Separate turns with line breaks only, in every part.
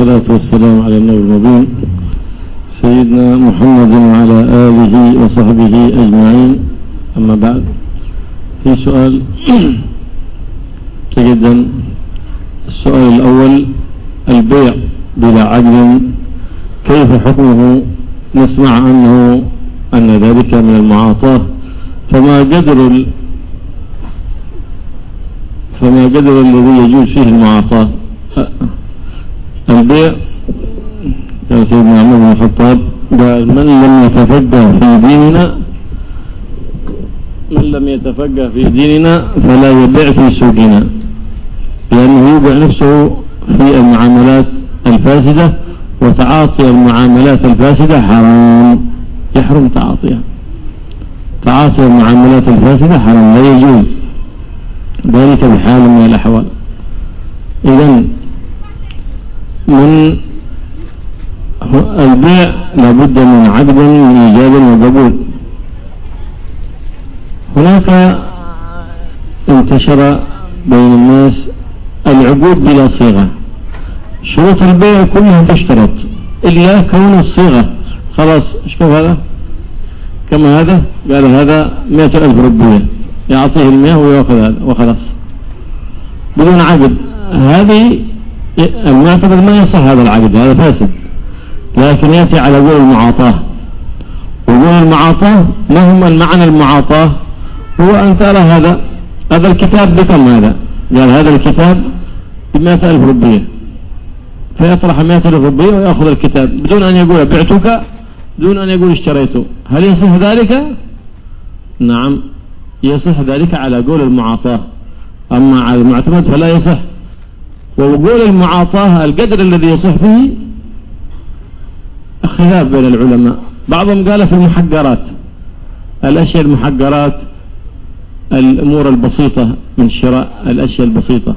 والصلاة والسلام على النبي المبين سيدنا محمد وعلى آله وصحبه أجمعين. أما بعد في سؤال جدا السؤال الأول البيع بلا عقد كيف حكمه؟ نسمع أنه أن ذلك من المعاطاة. فما قدر فما قدر الذي يجوز فيه المعاطاة؟ البيع. كان سيدنا عمر بن الخطاب قال من لم يتفقه في ديننا من لم يتفقه في ديننا فلا يبيع في سوقنا. لأنه يوضع نفسه في المعاملات الفاسدة وتعاطي المعاملات الفاسدة حرام. يحرم تعاطيها. تعاطي المعاملات الفاسدة حرام لا يجوز. ذلك بحال من الأحوال. إذا من البيع لابد من عقد من إيجاب وقبول هناك انتشر بين الناس العقود بلا صيغة. شروط البيع كلها تشترط. إلا كون الصيغة. خلاص شوف هذا؟ كم هذا؟ قال هذا مئة ألف ربية يعطيه المئة ويأخذ هذا وخلاص. بدون عقد. هذه المعتقد ما يصح هذا العقد هذا فاسد. لكن يأتي على قول المعاطاة. وقول المعاطاة ما هم المعنى المعاطاة؟ هو أن ترى هذا هذا الكتاب بكم هذا؟ قال هذا الكتاب بمئة ألف ربية. فيطرح مئة ألف ربية ويأخذ الكتاب. بدون أن يقول بعتك دون أن يقول اشتريته. هل يصح ذلك؟ نعم يصح ذلك على قول المعاطاة. أما على المعتمد فلا يصح. وقول المعاطاة القدر الذي يصح فيه خلاف بين العلماء. بعضهم قال في المحقرات الأشياء المحقرات الأمور البسيطة من شراء الأشياء البسيطة.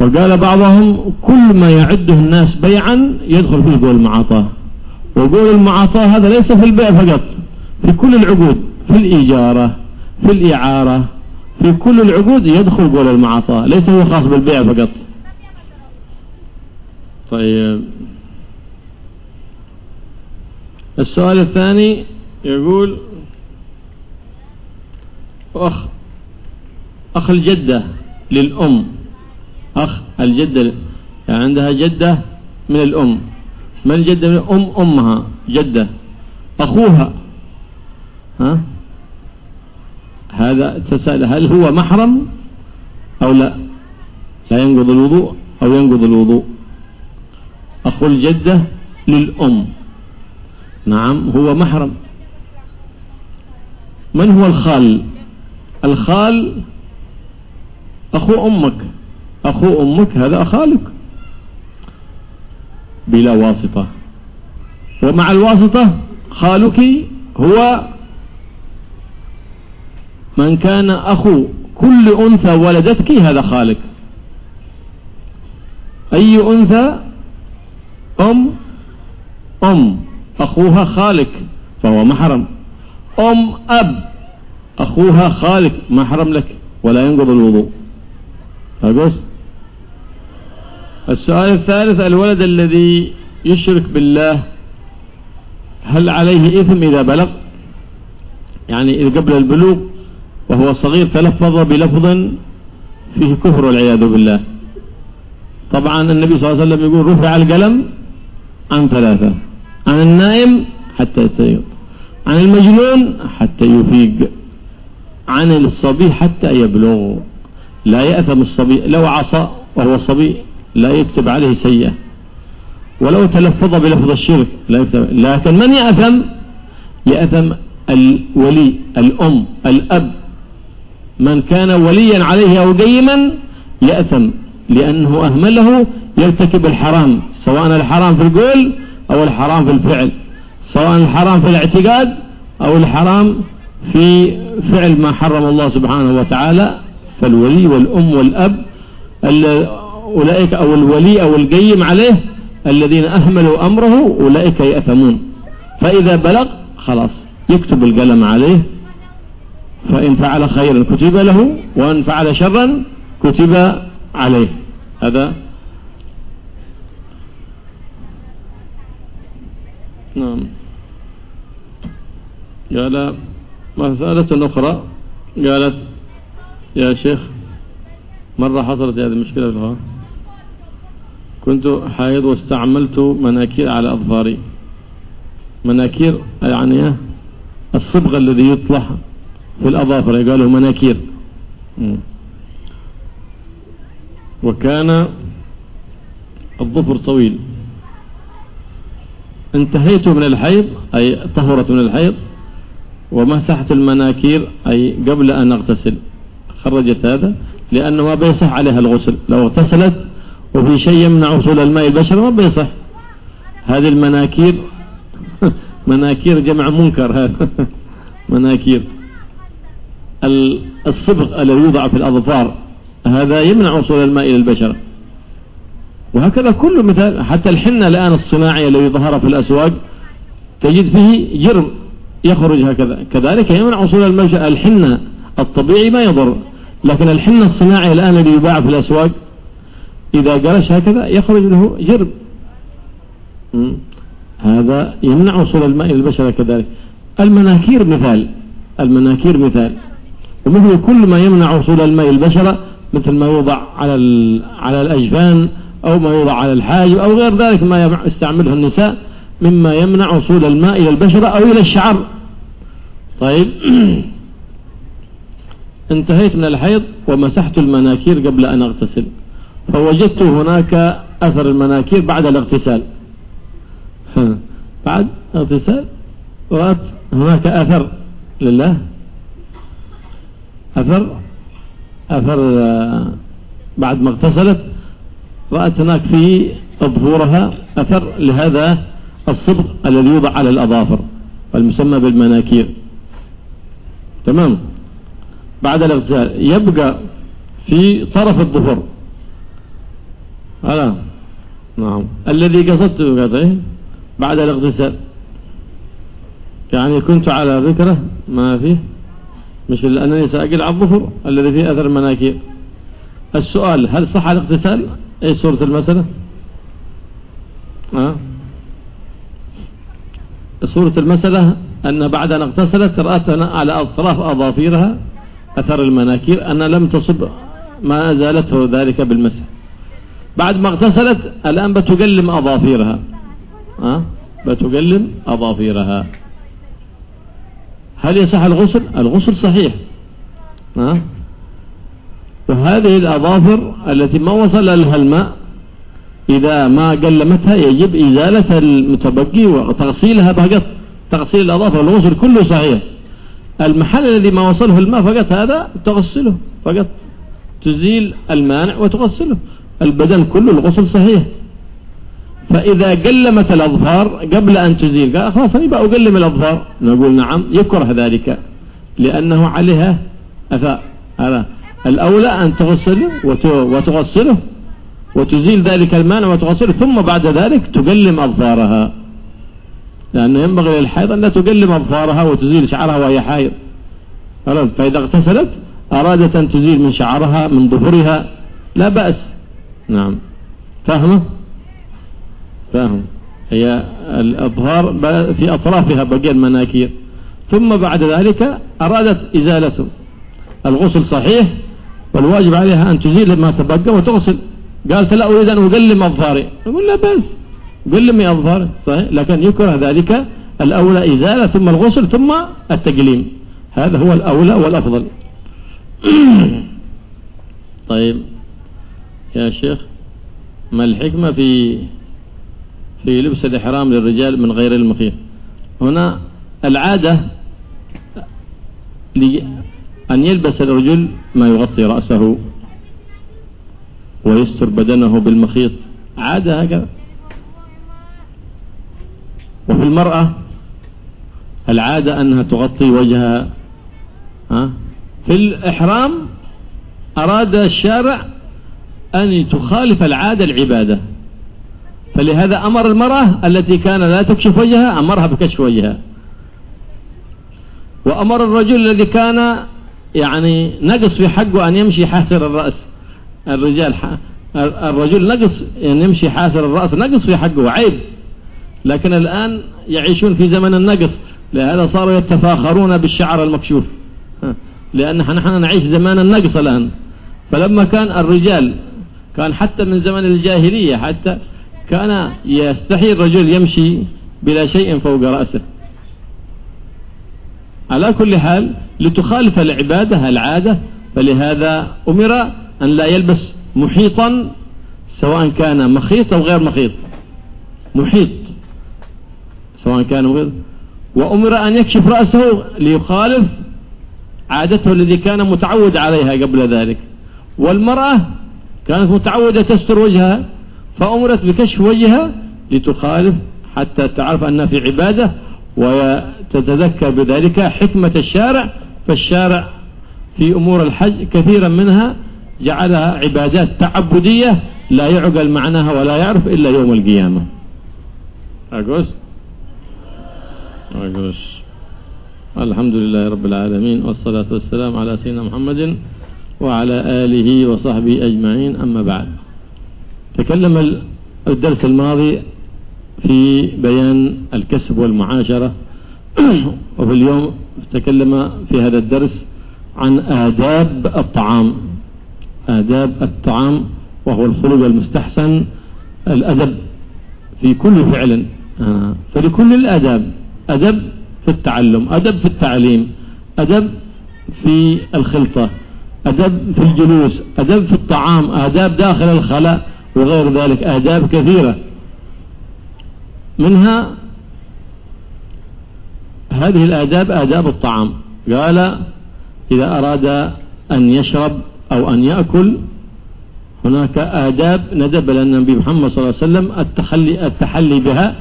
وقال بعضهم كل ما يعده الناس بيعا يدخل فيه قول المعاطاة. وقول المعاطاة هذا ليس في البيع فقط في كل العقود في الإيجارة في الإعارة في كل العقود يدخل قول المعاطاة ليس هو خاص بالبيع فقط. طيب. السؤال الثاني يقول أخ أخ الجدة للأم. أخ الجدة يعني عندها جدة من الأم. من الجدة من الأم؟ أمها جدة. أخوها. ها؟ هذا تسأل هل هو محرم أو لا؟ لا ينقض الوضوء أو ينقض الوضوء. أخو الجدة للأم. نعم هو محرم. من هو الخال؟ الخال أخو أمك. أخو أمك هذا أخالك. بلا واسطة. ومع الواسطة خالك هو من كان أخو كل أنثى ولدتك هذا خالك. أي أنثى؟ أم أم. أخوها خالك فهو محرم. أم أب. أخوها خالك محرم لك ولا ينقض الوضوء. أقول السؤال الثالث الولد الذي يشرك بالله هل عليه إثم إذا بلغ؟ يعني إذا قبل البلوغ وهو صغير تلفظ بلفظ فيه كفر والعياذ بالله. طبعا النبي صلى الله عليه وسلم يقول رفع القلم عن ثلاثة. عن النائم حتى يستيقظ عن المجنون حتى يفيق. عن الصبي حتى يبلغ. لا يأثم الصبي. لو عصى وهو صبي لا يكتب عليه سيئة. ولو تلفظ بلفظ الشرك لا يكتب. لكن من يأثم؟ يأثم الولي الأم الأب. من كان وليا عليه أو قيما يأثم لأنه أهمله يرتكب الحرام سواء الحرام في القول أو الحرام في الفعل. سواء الحرام في الاعتقاد أو الحرام في فعل ما حرم الله سبحانه وتعالى. فالولي والأم والأب أولئك أو الولي أو القيم عليه الذين أهملوا أمره أولئك يأثمون. فإذا بلغ خلاص يكتب القلم عليه. فإن فعل خيرا كتب له وإن فعل شرا كتب عليه. هذا نعم. قال مسألة أخرى قالت يا شيخ مرة حصلت هذه المشكلة الهواء. كنت حائض واستعملت مناكير على أظفاري. مناكير يعني الصبغ الذي يطلع في الأظافر قالوا مناكير. وكان الظفر طويل. انتهيت من الحيض أي طهرت من الحيض ومسحت المناكير أي قبل أن أغتسل. خرجت هذا لأنه ما بيصح عليها الغسل. لو اغتسلت وفي شيء يمنع وصول الماء البشر ما بيصح. هذه المناكير مناكير جمع منكر هذا. مناكير. الصبغ الذي يوضع في الأظفار هذا يمنع وصول الماء إلى البشر وهكذا كل مثال حتى الحنة الآن الصناعي الذي ظهر في الأسواق تجد فيه جرم يخرج هكذا. كذلك يمنع وصول الماء الحنة الطبيعي ما يضر لكن الحنة الصناعي الآن الذي يباع في الأسواق إذا قرش هكذا يخرج له جرم. هذا يمنع وصول الماء إلى البشرة كذلك. المناكير مثال المناكير مثال. ومثل كل ما يمنع وصول الماء إلى البشرة مثل ما يوضع على على الأجفان أو ما يوضع على الحاجب أو غير ذلك ما يستعمله النساء مما يمنع وصول الماء إلى البشرة أو إلى الشعر. طيب. انتهيت من الحيض ومسحت المناكير قبل أن أغتسل. فوجدت هناك أثر المناكير بعد الاغتسال. بعد اغتسال رأت هناك أثر لله. أثر؟ أثر آه، بعد ما اغتسلت. رأت هناك في ظهورها أثر لهذا الصبغ الذي يوضع على الأظافر المسمى بالمناكير. تمام؟ بعد الاغتسال. يبقى في طرف الظفر هذا نعم. الذي قصدته قصده بعد الاغتسال. يعني كنت على ذكره ما فيه مش أنني سأقل على الظفر الذي فيه أثر المناكير. السؤال هل صح الاغتسال؟ إيش صورة المسألة أه؟ صورة المسألة أن بعد أن اغتسلت رأت على أطراف أظافيرها أثر المناكير أن لم تصب ما زالته ذلك بالمسح بعد ما اغتسلت الآن بتقلم أظافيرها أه؟ بتقلم أظافيرها هل يصح الغسل الغسل صحيح أه؟ وهذه الأظافر التي ما وصل لها الماء إذا ما قلمتها يجب إزالة المتبقي وتغسيلها فقط. تغسيل الأظافر الغسل كله صحيح. المحل الذي ما وصله الماء فقط هذا تغسله فقط. تزيل المانع وتغسله. البدن كله الغسل صحيح. فإذا قلمت الأظفار قبل أن تزيل قال خلاص أنا أقلم الأظفار. نقول نعم يكره ذلك لأنه عليها أثاء. هذا الأولى أن تغسله وتغسله وتزيل ذلك المانع وتغسله ثم بعد ذلك تقلم أظفارها. لأنه ينبغي للحيض أن لا تقلم أظفارها وتزيل شعرها وهي حائض. فإذا اغتسلت أرادت أن تزيل من شعرها من ظهرها لا بأس. نعم. فاهمة؟ فاهم. هي الأظهار في أطرافها بقي المناكير. ثم بعد ذلك أرادت إزالته. الغسل صحيح والواجب عليها أن تزيل ما تبقى وتغسل. قالت لا أريد أن أقلم أظفاري. نقول لا بس قلمي أظفاري صحيح. لكن يكره ذلك الأولى إزالة ثم الغسل ثم التقليم. هذا هو الأولى والأفضل. طيب. يا شيخ ما الحكمة في في لبس الإحرام للرجال من غير المخيط هنا العادة أن يلبس الرجل ما يغطي رأسه ويستر بدنه بالمخيط. عادة هكذا. وفي المرأة العادة أنها تغطي وجهها ها؟ في الإحرام أراد الشارع أن تخالف العادة العبادة. فلهذا أمر المرأة التي كان لا تكشف وجهها أمرها بكشف وجهها. وأمر الرجل الذي كان يعني نقص في حقه أن يمشي حاسر الرأس. الرجال الرجل نقص أن يمشي حاسر الرأس نقص في حقه عيب. لكن الآن يعيشون في زمن النقص لهذا صاروا يتفاخرون بالشعر المكشوف. لأن نحن نعيش زمان النقص الآن. فلما كان الرجال كان حتى من زمن الجاهلية حتى كان يستحي الرجل يمشي بلا شيء فوق رأسه. على كل حال لتخالف العبادة العادة فلهذا أمر أن لا يلبس محيطا سواء كان مخيط أو غير مخيط. محيط سواء كان مخيط. وأمر أن يكشف رأسه ليخالف عادته الذي كان متعود عليها قبل ذلك. والمرأة كانت متعودة تستر وجهها فأمرت بكشف وجهها لتخالف حتى تعرف أنها في عبادة وتتذكر بذلك حكمة الشارع فالشارع في أمور الحج كثيرا منها جعلها عبادات تعبدية لا يعقل معناها ولا يعرف إلا يوم القيامة. أقص أقص الحمد لله رب العالمين والصلاة والسلام على سيدنا محمد وعلى آله وصحبه أجمعين. أما بعد تكلم الدرس الماضي في بيان الكسب والمعاشرة. وفي اليوم تكلم في هذا الدرس عن آداب الطعام. آداب الطعام وهو الخلق المستحسن الأدب في كل فعل. آه، فلكل الأداب أدب في التعلم أدب في التعليم أدب في الخلطة أدب في الجلوس أدب في الطعام آداب داخل الخلاء وغير ذلك آداب كثيرة. منها هذه الآداب آداب الطعام. قال إذا أراد أن يشرب أو أن يأكل هناك آداب ندب للنبي محمد صلى الله عليه وسلم التحلي, التحلي بها.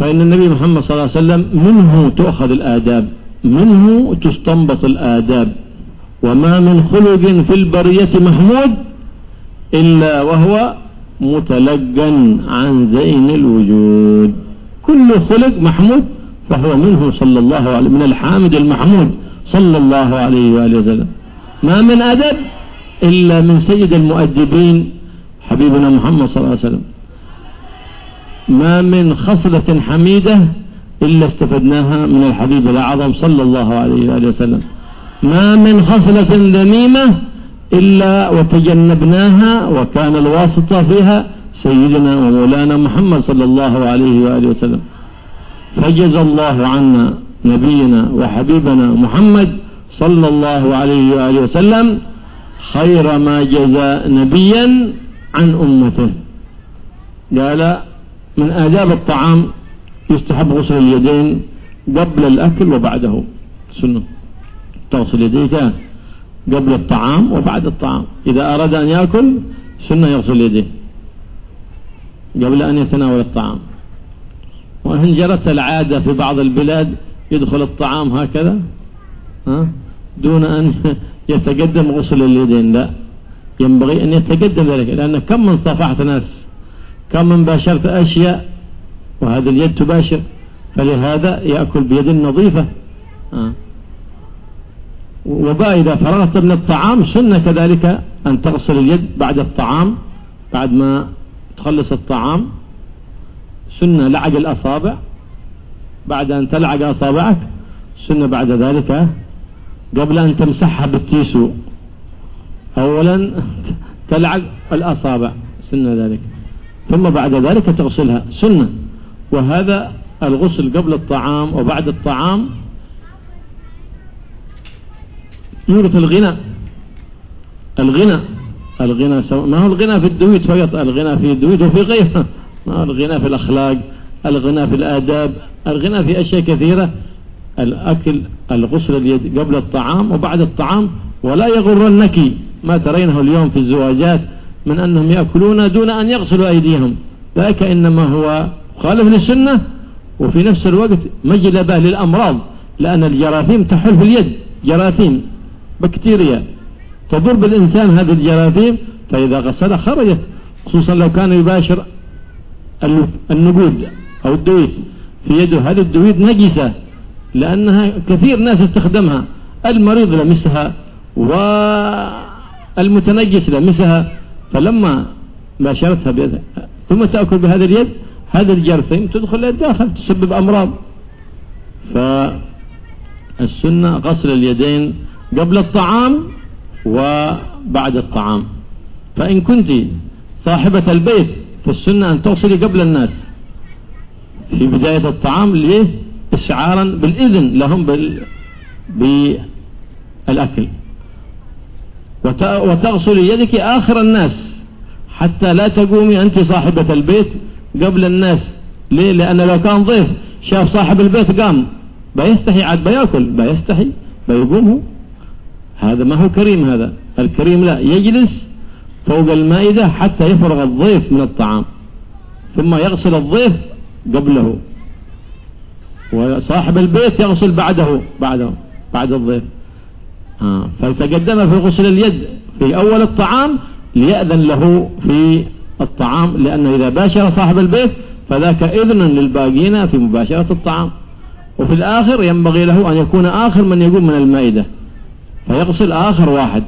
فإن النبي محمد صلى الله عليه وسلم منه تؤخذ الآداب منه تستنبط الآداب. وما من خلق في البرية محمود إلا وهو متلقا عن زين الوجود. كل خلق محمود فهو منه صلى الله عليه من الحامد المحمود صلى الله عليه وآله وسلم. ما من أدب إلا من سيد المؤدبين حبيبنا محمد صلى الله عليه وسلم. ما من خصلة حميدة إلا استفدناها من الحبيب الأعظم صلى الله عليه وآله وسلم. ما من خصلة ذميمة إلا وتجنبناها وكان الواسطة فيها سيدنا ومولانا محمد صلى الله عليه وآله وسلم. فجز الله عنا نبينا وحبيبنا محمد صلى الله عليه وآله وسلم خير ما جزى نبيا عن أمته. قال من آداب الطعام يستحب غسل اليدين قبل الأكل وبعده. سنة تغسل يديك قبل الطعام وبعد الطعام. إذا أراد أن يأكل سنة يغسل يديه قبل أن يتناول الطعام. وإن جرت العادة في بعض البلاد يدخل الطعام هكذا ها؟ دون أن يتقدم غسل اليدين لا. ينبغي أن يتقدم ذلك لأن كم من صفحت ناس كم من باشرت أشياء وهذا اليد تباشر فلهذا يأكل بيد نظيفة ها؟ إذا فرغت من الطعام سنة كذلك أن تغسل اليد بعد الطعام بعد ما تخلص الطعام سنة لعق الأصابع بعد أن تلعق أصابعك سنة بعد ذلك قبل أن تمسحها بالتيسو أولا تلعق الأصابع سنة ذلك. ثم بعد ذلك تغسلها سنة. وهذا الغسل قبل الطعام وبعد الطعام يورث الغنى. الغنى الغنى سو... ما هو الغنى في الدويت فقط؟ الغنى في الدويت وفي غيره. ما هو الغنى في الأخلاق؟ الغنى في الآداب؟ الغنى في أشياء كثيرة. الأكل الغسل اليد قبل الطعام وبعد الطعام. ولا يغرنك ما ترينه اليوم في الزواجات من أنهم يأكلون دون أن يغسلوا أيديهم. ذلك إنما هو خالف للسنة. وفي نفس الوقت مجلبة للأمراض لأن الجراثيم تحل في اليد. جراثيم بكتيريا تضر بالإنسان هذه الجراثيم فإذا غسل خرجت خصوصا لو كان يباشر النقود أو الدويت في يده. هذه الدويت نجسة لأنها كثير ناس استخدمها. المريض لمسها والمتنجس لمسها فلما باشرتها بيدها ثم تأكل بهذا اليد هذا الجرثيم تدخل الداخل تسبب أمراض. فالسنة غسل اليدين قبل الطعام وبعد الطعام. فإن كنت صاحبة البيت فالسنة أن تغسلي قبل الناس. في بداية الطعام ليه؟ إشعارا بالإذن لهم بال... بالأكل. وتغسل يدك آخر الناس. حتى لا تقومي أنت صاحبة البيت قبل الناس. ليه؟ لأن لو كان ضيف شاف صاحب البيت قام. بيستحي عاد بيأكل بيستحي بيقوم هذا ما هو كريم هذا. الكريم لا يجلس فوق المائدة حتى يفرغ الضيف من الطعام ثم يغسل الضيف قبله وصاحب البيت يغسل بعده بعده بعد الضيف. آه فتقدم في غسل اليد في أول الطعام ليأذن له في الطعام لأنه إذا باشر صاحب البيت فذاك إذن للباقين في مباشرة الطعام. وفي الآخر ينبغي له أن يكون آخر من يقوم من المائدة. فيغسل آخر واحد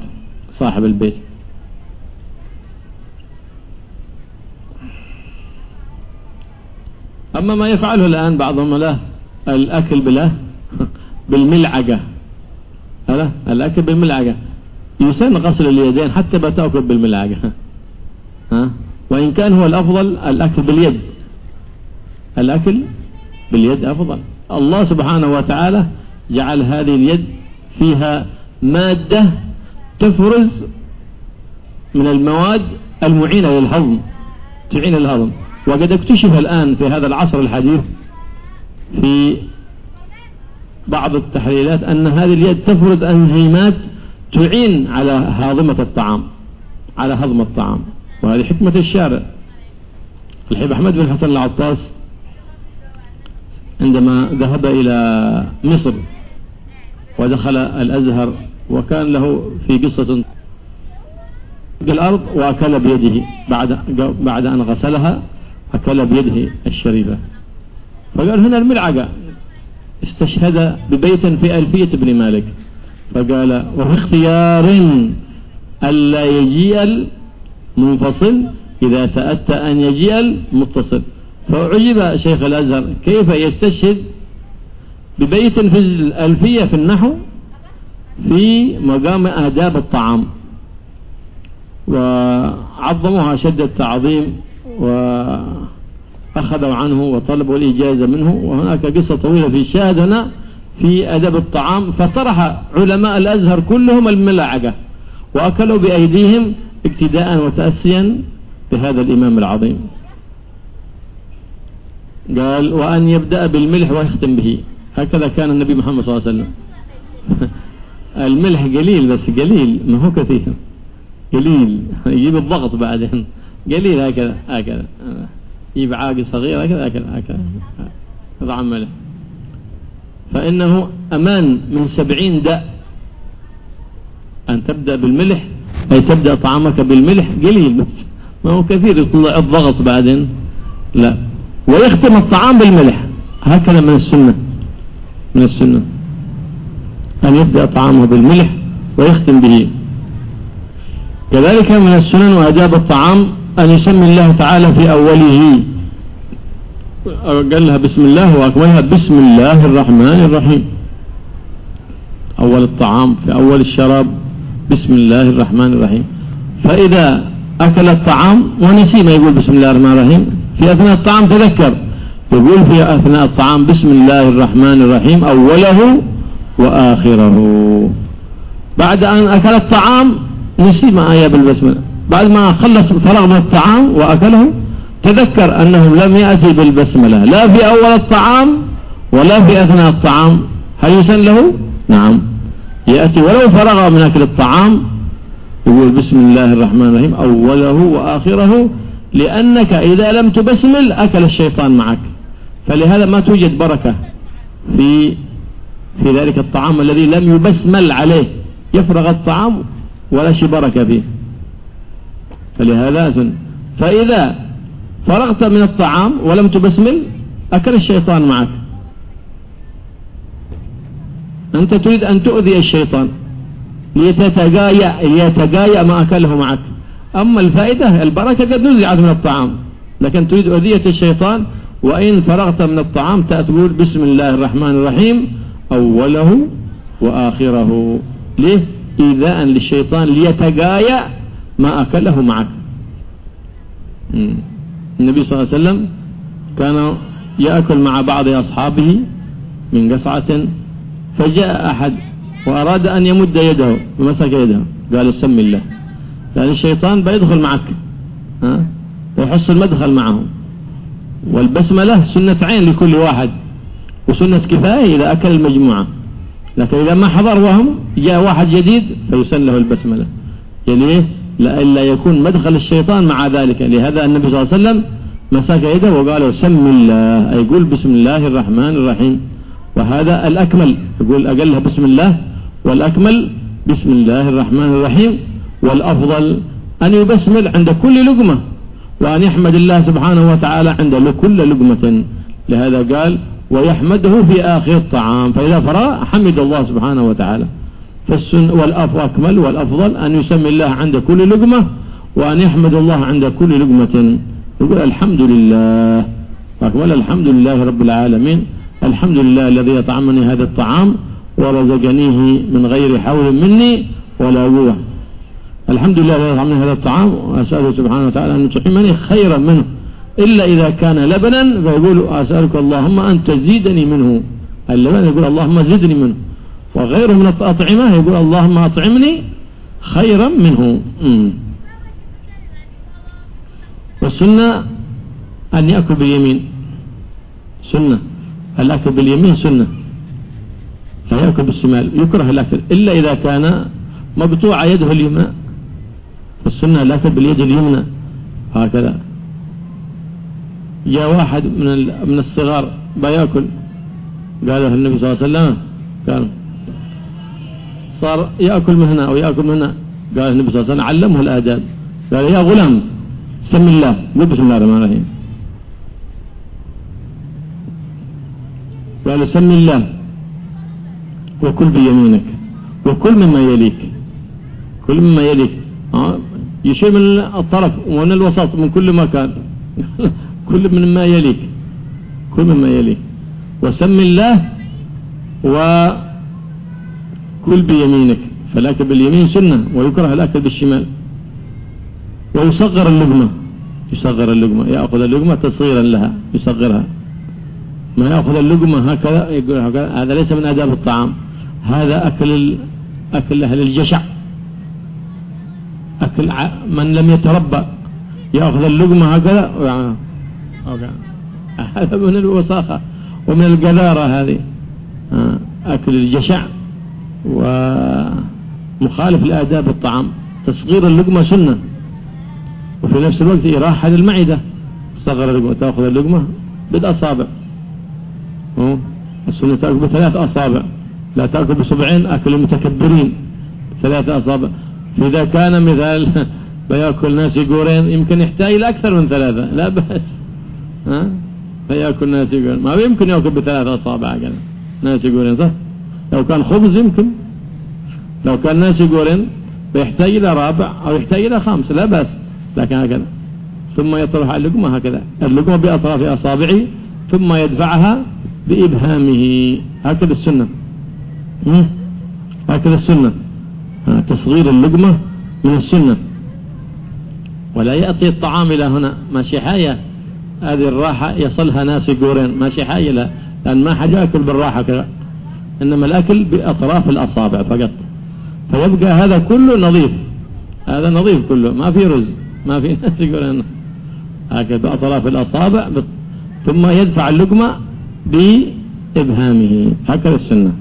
صاحب البيت. أما ما يفعله الآن بعضهم له الأكل بلا بالملعقة. هلا الأكل بالملعقة. يسن غسل اليدين حتى بتأكل بالملعقة. ها؟ وإن كان هو الأفضل الأكل باليد. الأكل باليد أفضل. الله سبحانه وتعالى جعل هذه اليد فيها مادة تفرز من المواد المعينة للهضم تعين الهضم. وقد اكتشف الآن في هذا العصر الحديث في بعض التحليلات أن هذه اليد تفرز أنزيمات تعين على هاضمة الطعام على هضم الطعام. وهذه حكمة الشارع. الحبيب أحمد بن حسن العطاس عندما ذهب إلى مصر ودخل الأزهر وكان له في قصة الأرض وأكل بيده بعد, بعد أن غسلها أكل بيده الشريفة فقال هنا الملعقة استشهد ببيت في ألفية ابن مالك. فقال وفي اختيار ألا يجيء المنفصل إذا تأتى أن يجيء المتصل. فعجب شيخ الأزهر كيف يستشهد ببيت في الألفية في النحو؟ في مقام آداب الطعام. وعظموها شد التعظيم وأخذوا عنه وطلبوا الإجازة منه. وهناك قصة طويلة في الشاهد هنا في أدب الطعام. فطرح علماء الأزهر كلهم الملاعقة وأكلوا بأيديهم اقتداء وتأسيا بهذا الإمام العظيم. قال وأن يبدأ بالملح ويختم به. هكذا كان النبي محمد صلى الله عليه وسلم. الملح قليل بس قليل ما هو كثير. قليل. يجيب الضغط بعدين. قليل هكذا هكذا. يجيب عاق صغير هكذا هكذا هكذا. هذا ملح. فإنه أمان من سبعين داء. أن تبدأ بالملح أي تبدأ طعامك بالملح قليل بس. ما هو كثير يطلع الضغط بعدين. لا. ويختم الطعام بالملح. هكذا من السنة. من السنة. أن يبدأ طعامه بالملح ويختم به. كذلك من السنن وأداب الطعام أن يسمي الله تعالى في أوله. قال لها بسم الله وأكملها بسم الله الرحمن الرحيم. أول الطعام في أول الشراب بسم الله الرحمن الرحيم. فإذا أكل الطعام ونسي ما يقول بسم الله الرحمن الرحيم. في أثناء الطعام تذكر. يقول في أثناء الطعام بسم الله الرحمن الرحيم. أوله وآخره. بعد أن أكل الطعام نسي ما آية بالبسملة. بعد ما خلص فرغ من الطعام وأكله تذكر أنه لم يأتي بالبسملة. لا في أول الطعام ولا في أثناء الطعام. هل يسن له؟ نعم. يأتي ولو فرغ من أكل الطعام يقول بسم الله الرحمن الرحيم أوله وآخره لأنك إذا لم تبسمل أكل الشيطان معك. فلهذا ما توجد بركة في في ذلك الطعام الذي لم يبسمل عليه. يفرغ الطعام ولا شي بركة فيه. فلهذا أزن. فإذا فرغت من الطعام ولم تبسمل أكل الشيطان معك. أنت تريد أن تؤذي الشيطان ليتتقايأ ليتقايأ ما أكله معك. أما الفائدة البركة قد نزعت من الطعام. لكن تريد أذية الشيطان وإن فرغت من الطعام تقول بسم الله الرحمن الرحيم. أوله وآخره. ليه؟ إيذاء للشيطان ليتقايا ما أكله معك. النبي صلى الله عليه وسلم كان يأكل مع بعض أصحابه من قصعة فجاء أحد وأراد أن يمد يده ومسك يده قال سم الله. لأن الشيطان بيدخل معك. ها؟ ويحصل المدخل معه. والبسملة سنة عين لكل واحد. وسنة كفاية إذا أكل المجموعة. لكن إذا ما حضر وهم جاء واحد جديد فيسن له البسملة. يعني لألا يكون مدخل الشيطان مع ذلك. لهذا النبي صلى الله عليه وسلم مسك يده وقال سم الله. أي يقول بسم الله الرحمن الرحيم. وهذا الأكمل. يقول أقلها بسم الله. والأكمل بسم الله الرحمن الرحيم. والأفضل أن يبسمل عند كل لقمة. وأن يحمد الله سبحانه وتعالى عند كل لقمة. لهذا قال ويحمده في آخر الطعام. فإذا فرى حمد الله سبحانه وتعالى. فالسن والأف أكمل والأفضل أن يسمي الله عند كل لقمة وأن يحمد الله عند كل لقمة. يقول الحمد لله. أكمل الحمد لله رب العالمين. الحمد لله الذي أطعمني هذا الطعام ورزقنيه من غير حول مني ولا قوة. الحمد لله الذي أطعمني هذا الطعام وأسأله سبحانه وتعالى أن يطعمني خيرا منه. إلا إذا كان لبنا فيقول أسألك اللهم أن تزيدني منه. اللبن يقول اللهم زدني منه. وغيره من الأطعمة يقول اللهم أطعمني خيرا منه. والسنة أن يأكل باليمين. سنة. الأكل باليمين؟ سنة. لا يأكل بالشمال. يكره الأكل. إلا إذا كان مقطوع يده اليمنى. فالسنة الأكل باليد اليمنى. هكذا. جاء واحد من من الصغار بياكل. قال له النبي صلى الله عليه وسلم قال صار يأكل من هنا ويأكل من هنا. قال النبي صلى الله عليه وسلم علمه الآداب. قال يا غلام سم الله. قل بسم الله الرحمن الرحيم. قال سم الله وكل بيمينك وكل مما يليك. كل مما يليك. آه، يشير من الطرف ومن الوسط من كل مكان. كل مما يليك. كل مما يليك. وسم الله وكل بيمينك. فالأكل باليمين سنة ويكره الأكل بالشمال. ويصغر اللقمة. يصغر اللقمة. يأخذ اللقمة تصغيرا لها. يصغرها. ما يأخذ اللقمة هكذا يقول هكذا هذا ليس من آداب الطعام. هذا أكل أكل أهل الجشع. أكل من لم يتربى. يأخذ اللقمة هكذا هذا. من الوساخة ومن القذارة هذه. آه، أكل الجشع ومخالف لآداب الطعام تصغير اللقمة سنة. وفي نفس الوقت إراحة للمعدة تصغر اللقمة تأخذ اللقمة بالأصابع. السنة تأكل بثلاث أصابع. لا تأكل بسبعين أكل المتكبرين. ثلاث أصابع. فإذا كان مثال بيأكل ناس يقورين يمكن يحتاج إلى أكثر من ثلاثة. لا بأس. ها؟ فيأكل ناس يقورين ما يمكن يأكل بثلاث أصابع كذا ناس يقورين صح؟ لو كان خبز يمكن. لو كان ناس يقولين فيحتاج إلى رابع أو يحتاج إلى خامس لا بأس لكن هكذا. ثم يطرح اللقمة هكذا. اللقمة بأطراف أصابعه ثم يدفعها بإبهامه. هكذا السنة. هكذا السنة. تصغير اللقمة من السنة. ولا يأتي الطعام إلى هنا. ماشي حاجة. هذه الراحة يصلها ناس يقولين ماشي حاجة لا. لأن ما حد يأكل بالراحة كذا. إنما الأكل بأطراف الأصابع فقط. فيبقى هذا كله نظيف. هذا نظيف كله. ما في رز. ما في ناس يقولون هكذا بأطراف الأصابع. ثم يدفع اللقمة بإبهامه. هكذا السنة.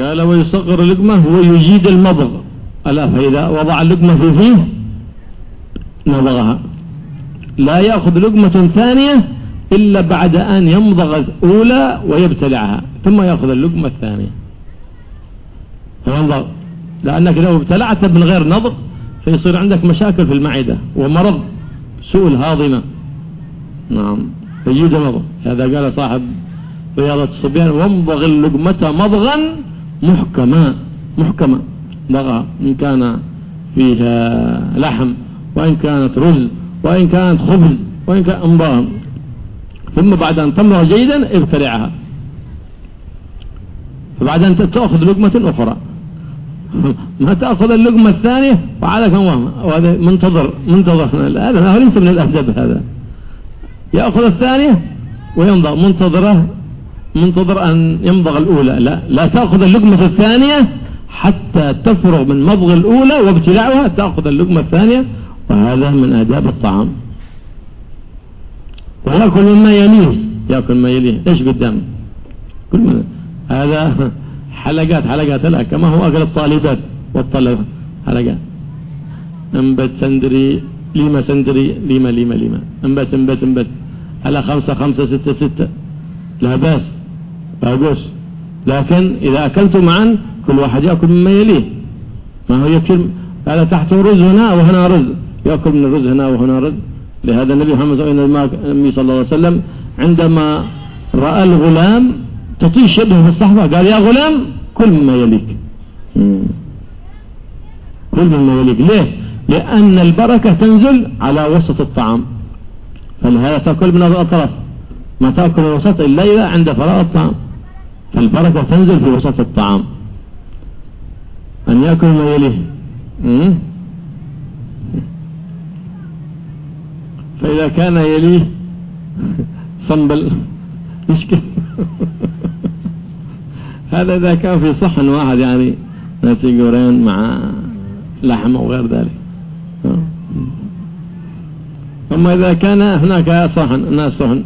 قال ويصغر اللقمة ويجيد المضغ. ألا فإذا وضع اللقمة في فيه نضغها. لا يأخذ لقمة ثانية إلا بعد أن يمضغ الأولى ويبتلعها ثم يأخذ اللقمة الثانية. فينضغ لأنك لو ابتلعت من غير نضغ فيصير عندك مشاكل في المعدة ومرض سوء الهاضمة. نعم. فيجد مضغ هذا قال صاحب رياضة الصبيان وامضغ اللقمة مضغا محكما محكما. ضغى إن كان فيها لحم وإن كانت رز وإن كانت خبز وإن كان أنبار. ثم بعد أن تمر جيدا ابتلعها. فبعد أن تأخذ لقمة أخرى. ما تأخذ اللقمة الثانية وعلى كم وهذا منتظر منتظر. هذا ليس من الأهداب هذا. يأخذ الثانية ويمضغ منتظره منتظر أن يمضغ الأولى. لا لا تأخذ اللقمة الثانية حتى تفرغ من مضغ الأولى وابتلاعها تأخذ اللقمة الثانية وهذا من آداب الطعام. ويأكل مما يليه يأكل ما يليه إيش قدام كل من هذا حلقات حلقات لا كما هو أكل الطالبات والطلبة. حلقات. أنبت سندري ليما سندري ليما ليما ليما أنبت أنبت أنبت. على خمسة خمسة ستة ستة. لا بأس. باقوس لكن إذا أكلتم معا كل واحد يأكل مما يليه. ما هو يأكل؟ هذا تحته رز هنا وهنا رز. يأكل من الرز هنا وهنا رز. لهذا النبي محمد صلى الله عليه وسلم عندما رأى الغلام تطيش يده في الصحبة قال يا غلام كل مما يليك. كل مما يليك. ليه؟ لأن البركة تنزل على وسط الطعام. فلهذا تأكل من الأطراف. ما تأكل الوسط إلا إذا عند فراغ الطعام. فالبركة تنزل في وسط الطعام. أن يأكل ما يليه. فإذا كان يليه صنبل. مشكل هذا إذا كان في صحن واحد يعني ناسي قورين مع لحم أو غير ذلك. أما إذا كان هناك صحن ناس صحن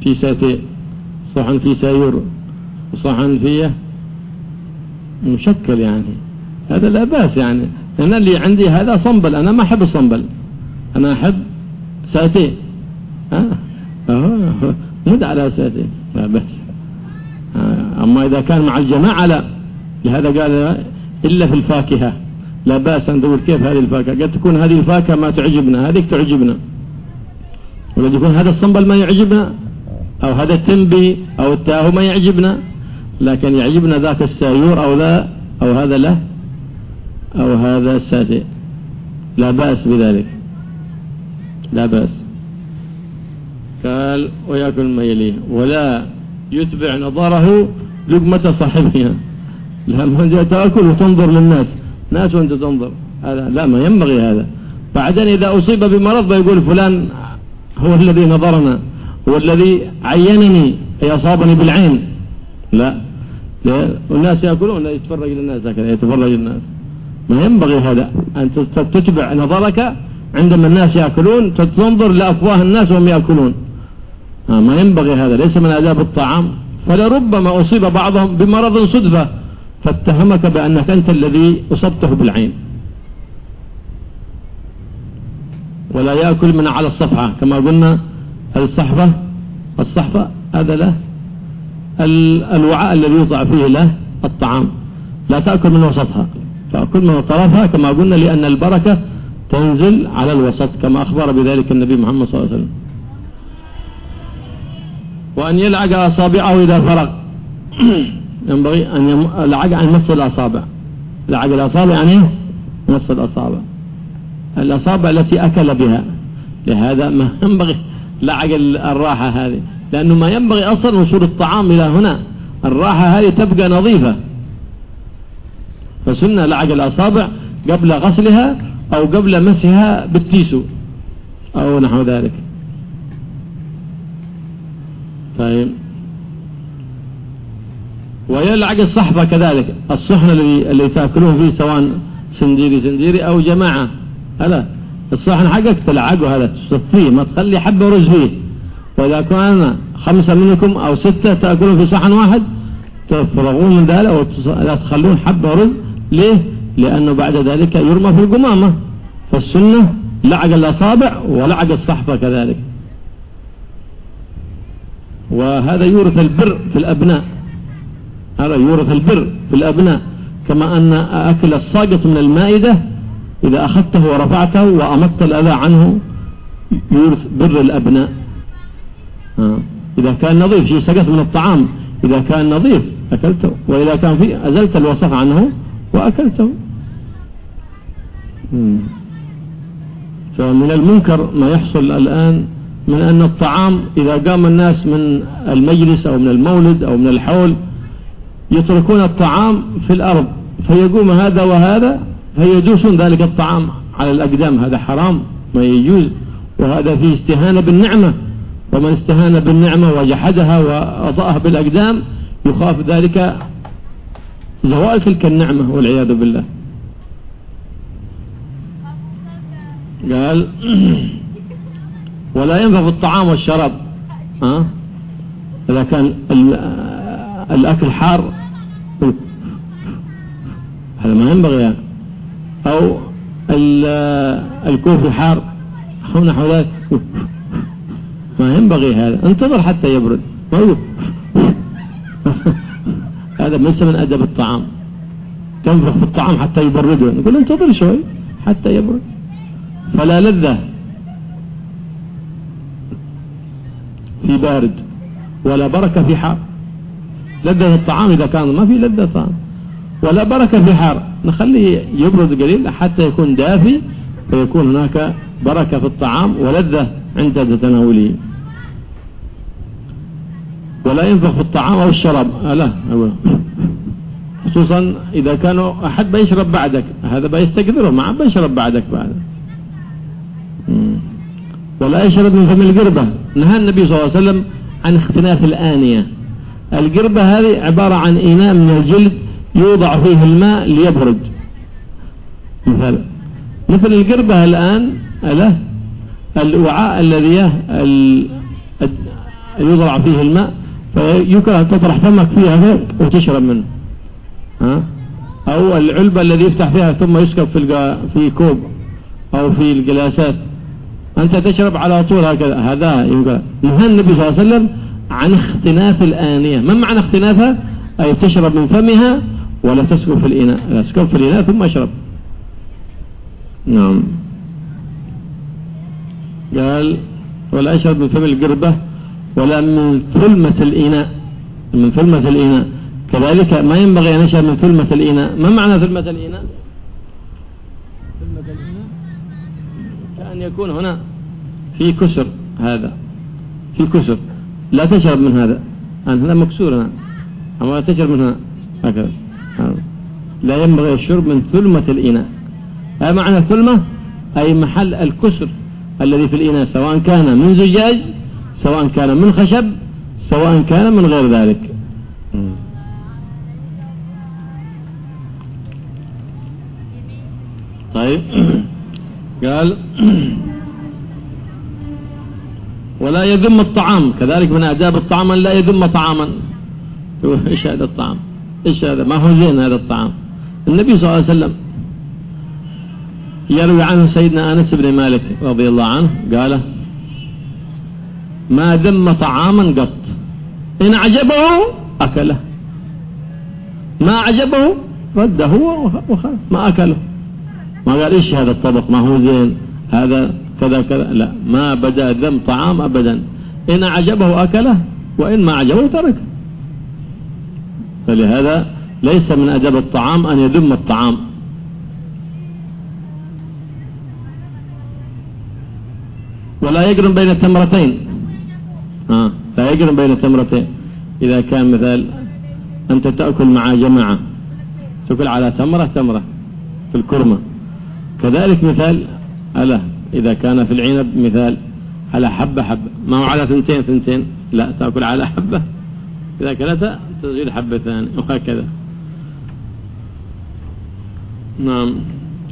في ساتي صحن في سايور صحن فيه مشكل يعني. هذا لا بأس يعني. أنا اللي عندي هذا صنبل. أنا ما أحب الصنبل. أنا أحب ساتين. آه. آه. مد على ساتين. لا بأس. آه. أما إذا كان مع الجماعة لا. لهذا قال إلا في الفاكهة. لا بأس أن تقول كيف هذه الفاكهة؟ قد تكون هذه الفاكهة ما تعجبنا. هذيك تعجبنا. وقد يكون هذا الصنبل ما يعجبنا أو هذا التنبي أو التاهو ما يعجبنا. لكن يعجبنا ذاك السايور أو لا أو هذا له أو هذا الساتئ. لا بأس بذلك. لا بأس. قال ويأكل ما يليه ولا يتبع نظره لقمة صاحبها لما تأكل وتنظر للناس. ناس وأنت تنظر. هذا لا ما ينبغي هذا. بعدين إذا أصيب بمرض يقول فلان هو الذي نظرنا هو الذي عينني أي أصابني بالعين. لا. والناس يأكلون يتفرج للناس هكذا يتفرج الناس ما ينبغي هذا أن تتبع نظرك عندما الناس يأكلون تنظر لأفواه الناس وهم يأكلون. آه، ما ينبغي هذا ليس من آداب الطعام. فلربما أصيب بعضهم بمرض صدفة فاتهمك بأنك أنت الذي أصبته بالعين. ولا يأكل من على الصفحة كما قلنا الصحفة الصحفة هذا له الوعاء الذي يوضع فيه له الطعام. لا تأكل من وسطها. فأكل من طرفها كما قلنا لأن البركة تنزل على الوسط كما أخبر بذلك النبي محمد صلى الله عليه وسلم. وأن يلعق أصابعه إذا فرغ. ينبغي أن يلعق عن مص الأصابع. لعق الأصابع يعني مص الأصابع. الأصابع التي أكل بها. لهذا ما ينبغي لعق الراحة هذه. لأنه ما ينبغي أصلا وصول الطعام إلى هنا. الراحة هذه تبقى نظيفة. فسنة لعق الأصابع قبل غسلها أو قبل مسها بالتيسو أو نحو ذلك. طيب. ويلعق الصحبة كذلك. الصحن الذي اللي تأكلون فيه سواء سنديري سنديري أو جماعة. ألا الصحن حقك تلعقه هذا تصفيه ما تخلي حبة رز فيه. وإذا كان خمسة منكم أو ستة تأكلون في صحن واحد تفرغون من ذلك ولا تخلون حبة رز ليه؟ لأنه بعد ذلك يرمى في القمامة. فالسنة لعق الأصابع ولعق الصحفة كذلك. وهذا يورث البر في الأبناء. هذا يورث البر في الأبناء. كما أن أكل الساقط من المائدة إذا أخذته ورفعته وأمطت الأذى عنه يورث بر الأبناء. إذا كان نظيف شيء سقط من الطعام؟ إذا كان نظيف أكلته. وإذا كان فيه أزلت الوسخ عنه وأكلته. فمن المنكر ما يحصل الآن من أن الطعام إذا قام الناس من المجلس أو من المولد أو من الحول يتركون الطعام في الأرض فيقوم هذا وهذا فيدوسون ذلك الطعام على الأقدام. هذا حرام ما يجوز. وهذا فيه استهانة بالنعمة. ومن استهان بالنعمة وجحدها وأضاءها بالأقدام يخاف ذلك زوال تلك النعمة والعياذ بالله. قال ولا ينفع في الطعام والشراب. ها؟ إذا كان الأكل حار. هذا ما ينبغي يعني. أو الكوفي حار. أو نحو ذلك ما ينبغي هذا. انتظر حتى يبرد. ما هذا ليس من أدب الطعام. تنفخ في الطعام حتى يبرده؟ نقول انتظر شوي حتى يبرد. فلا لذة في بارد ولا بركة في حار. لذة الطعام إذا كان ما في لذة طعام. ولا بركة في حار. نخليه يبرد قليل حتى يكون دافي فيكون هناك بركة في الطعام ولذة عند تناوله ولا ينفخ الطعام أو الشراب. آه لا. خصوصا إذا كانوا أحد بيشرب بعدك. هذا بيستقدره ما بيشرب بعدك بعد. ولا يشرب من فم القربة. نهى النبي صلى الله عليه وسلم عن اختلاف الآنية. القربة هذه عبارة عن إناء من الجلد يوضع فيه الماء ليبرد. مثلا مثل القربة الآن له الوعاء الذي يوضع فيه الماء فيكره تطرح فمك فيها وتشرب منه. ها؟ أو العلبة الذي يفتح فيها ثم يسكب في في كوب أو في الجلاسات. أنت تشرب على طول هكذا. هذا يقول نهى النبي صلى الله عليه وسلم عن اختناف الآنية. ما معنى اختنافها؟ أي تشرب من فمها ولا تسكب في الإناء. تسكب في الإناء ثم اشرب. نعم. قال ولا يشرب من فم القربة ولا من ثلمة الإناء. من ثلمة الإناء. كذلك ما ينبغي أن يشرب من ثلمة الإناء. ما معنى ثلمة الإناء؟ ثلمة الإناء كأن يكون هنا في كسر هذا. في كسر. لا تشرب من هذا. هذا مكسور هنا. أما تشرب منها هكذا. لا ينبغي الشرب من ثلمة الإناء. معنى ثلمة؟ أي محل الكسر. الذي في الإناء سواء كان من زجاج سواء كان من خشب سواء كان من غير ذلك. طيب. قال ولا يذم الطعام. كذلك من آداب الطعام لا يذم طعاما. إيش هذا الطعام؟ إيش هذا؟ ما هو زين هذا الطعام. النبي صلى الله عليه وسلم يروي عنه سيدنا أنس بن مالك رضي الله عنه قال ما ذم طعاما قط إن عجبه أكله ما عجبه رده هو ما أكله. ما قال إيش هذا الطبق؟ ما هو زين هذا كذا كذا. لا ما بدأ ذم طعام أبدا إن عجبه أكله وإن ما عجبه تركه فلهذا ليس من أدب الطعام أن يذم الطعام. ولا يقرن بين التمرتين. آه لا يقرن بين التمرتين. إذا كان مثال أنت تأكل مع جماعة تأكل على تمرة تمرة في الكرمة. كذلك مثال على إذا كان في العنب مثال على حبة حبة. ما هو على ثنتين ثنتين. لا تأكل على حبة. إذا كلت تزيد حبة ثانية وهكذا. نعم.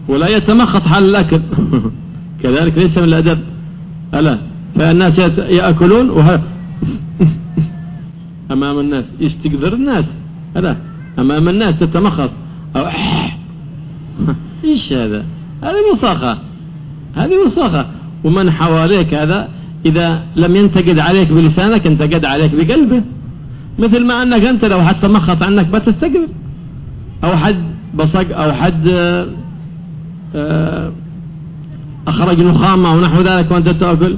ولا يتمخط حال الأكل. كذلك ليس من الأدب. ألا فالناس يأكلون وه... أمام الناس. يستقذر الناس. ألا أمام الناس تتمخط أو إيش هذا؟ هذه وساخة هذه وساخة ومن حواليك هذا إذا لم ينتقد عليك بلسانك انتقد عليك بقلبه. مثل ما أنك أنت لو حتى مخط عنك بتستقبل أو حد بصق أو حد آه، أخرج نخامة ونحو ذلك وأنت تأكل.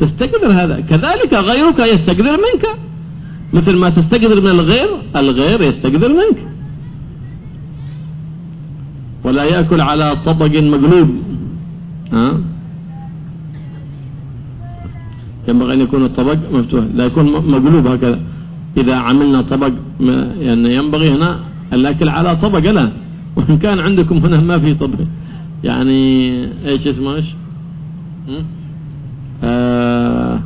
تستقدر هذا. كذلك غيرك يستقدر منك. مثل ما تستقدر من الغير الغير يستقدر منك. ولا يأكل على طبق مقلوب. ها؟ ينبغي أن يكون الطبق مفتوح. لا يكون مقلوب هكذا. إذا عملنا طبق يعني ينبغي هنا الأكل على طبق لا. وإن كان عندكم هنا ما في طبق. يعني إيش اسمه إيش؟ آه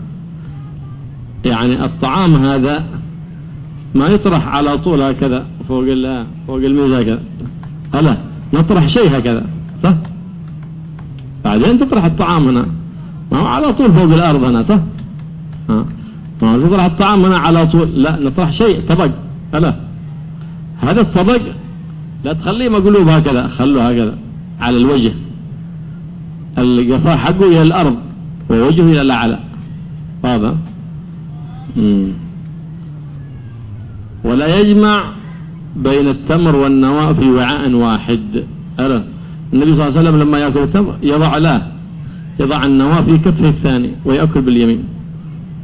يعني الطعام هذا ما يطرح على طول هكذا فوق فوق الميزة هكذا. ألا نطرح شيء هكذا صح؟ بعدين تطرح الطعام هنا. ما هو على طول فوق الأرض هنا صح؟ ها؟ ما تطرح الطعام هنا على طول لا نطرح شيء طبق. ألا هذا الطبق لا تخليه مقلوب هكذا خلوه هكذا. على الوجه. القفاء حقه إلى الأرض ووجهه إلى الأعلى. هذا ولا يجمع بين التمر والنواء في وعاء واحد. أرى النبي صلى الله عليه وسلم لما يأكل التمر يضع لا يضع النواة في كفه الثاني ويأكل باليمين.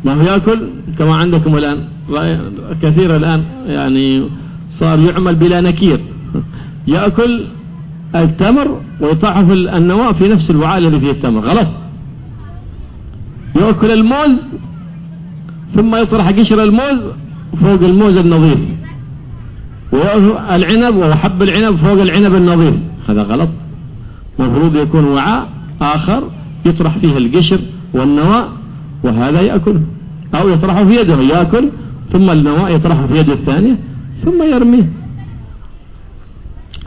ما هو يأكل؟ كما عندكم الآن. كثير الآن يعني صار يعمل بلا نكير. يأكل التمر ويطعه في النواة في نفس الوعاء الذي فيه التمر. غلط. يأكل الموز ثم يطرح قشر الموز فوق الموز النظيف. والعنب وحب العنب فوق العنب النظيف. هذا غلط. مفروض يكون وعاء آخر يطرح فيه القشر والنواء وهذا يأكله. أو يطرحه في يده يأكل ثم النواء يطرحه في يده الثانية ثم يرميه.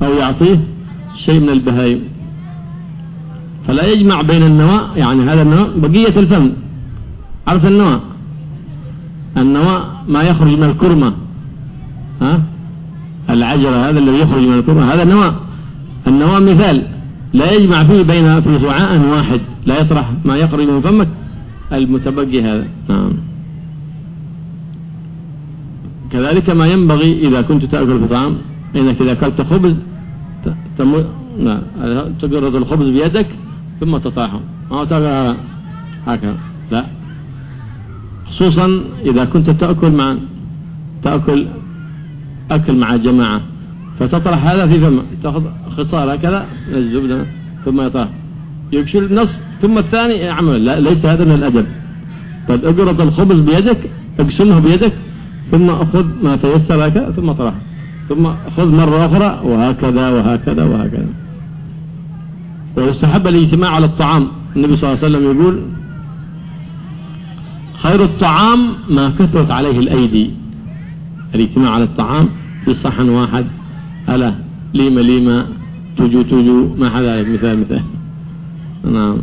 أو يعطيه شيء من البهايم فلا يجمع بين النواء يعني هذا النواء بقية الفم. عرف النواء النواء ما يخرج من الكرمة. ها؟ العجرة هذا الذي يخرج من الكرمة. هذا نواء النواء مثال. لا يجمع فيه بين في وعاء واحد. لا يطرح ما يخرج من فمك. المتبقي هذا. نعم. كذلك ما ينبغي إذا كنت تأكل في طعام إنك إذا أكلت خبز تم... نعم الخبز بيدك ثم تطاحه ما تاكل هكذا. لا. خصوصا إذا كنت تأكل مع تأكل أكل مع جماعة. فتطرح هذا في فم تأخذ خصال هكذا الزبدة ثم يطرح يكشل نص ثم الثاني يعمل. لا ليس هذا من الأدب. طيب اقرض الخبز بيدك اقسمه بيدك ثم أخذ ما تيسر هكذا ثم طرح. ثم خذ مرة أخرى وهكذا وهكذا وهكذا. ويستحب الاجتماع على الطعام. النبي صلى الله عليه وسلم يقول خير الطعام ما كثرت عليه الأيدي. الاجتماع على الطعام في صحن واحد. ألا ليمة ليمة تجو تجو ما حدا مثال مثال. نعم.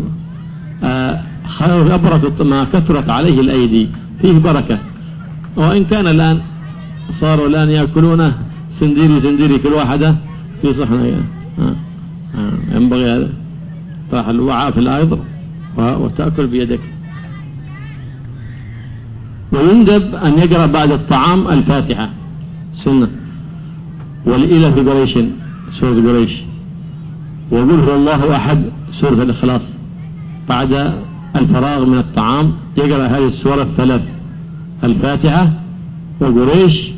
آه خير أبرك ما كثرت عليه الأيدي. فيه بركة. وإن كان الآن صاروا الآن يأكلونه سنديري سنديري كل واحدة في صحن. ينبغي هذا. طاح الوعاء في الأيض وتأكل بيدك. ويندب أن يقرأ بعد الطعام الفاتحة. سنة. والإله في قريش سورة قريش. وقل هو الله أحد سورة الإخلاص. بعد الفراغ من الطعام يقرأ هذه السورة الثلاث. الفاتحة وقريش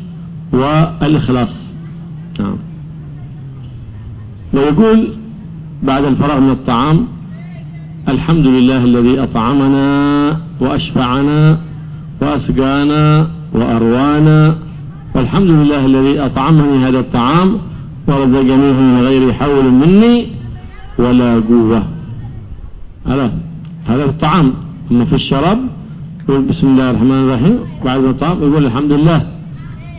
والإخلاص. نعم. ويقول بعد الفراغ من الطعام الحمد لله الذي أطعمنا وأشفعنا وأسقانا وأروانا والحمد لله الذي أطعمني هذا الطعام ورزقنيه من غير حول مني ولا قوة. هذا هذا الطعام. أما في الشراب يقول بسم الله الرحمن الرحيم بعد الطعام يقول الحمد لله.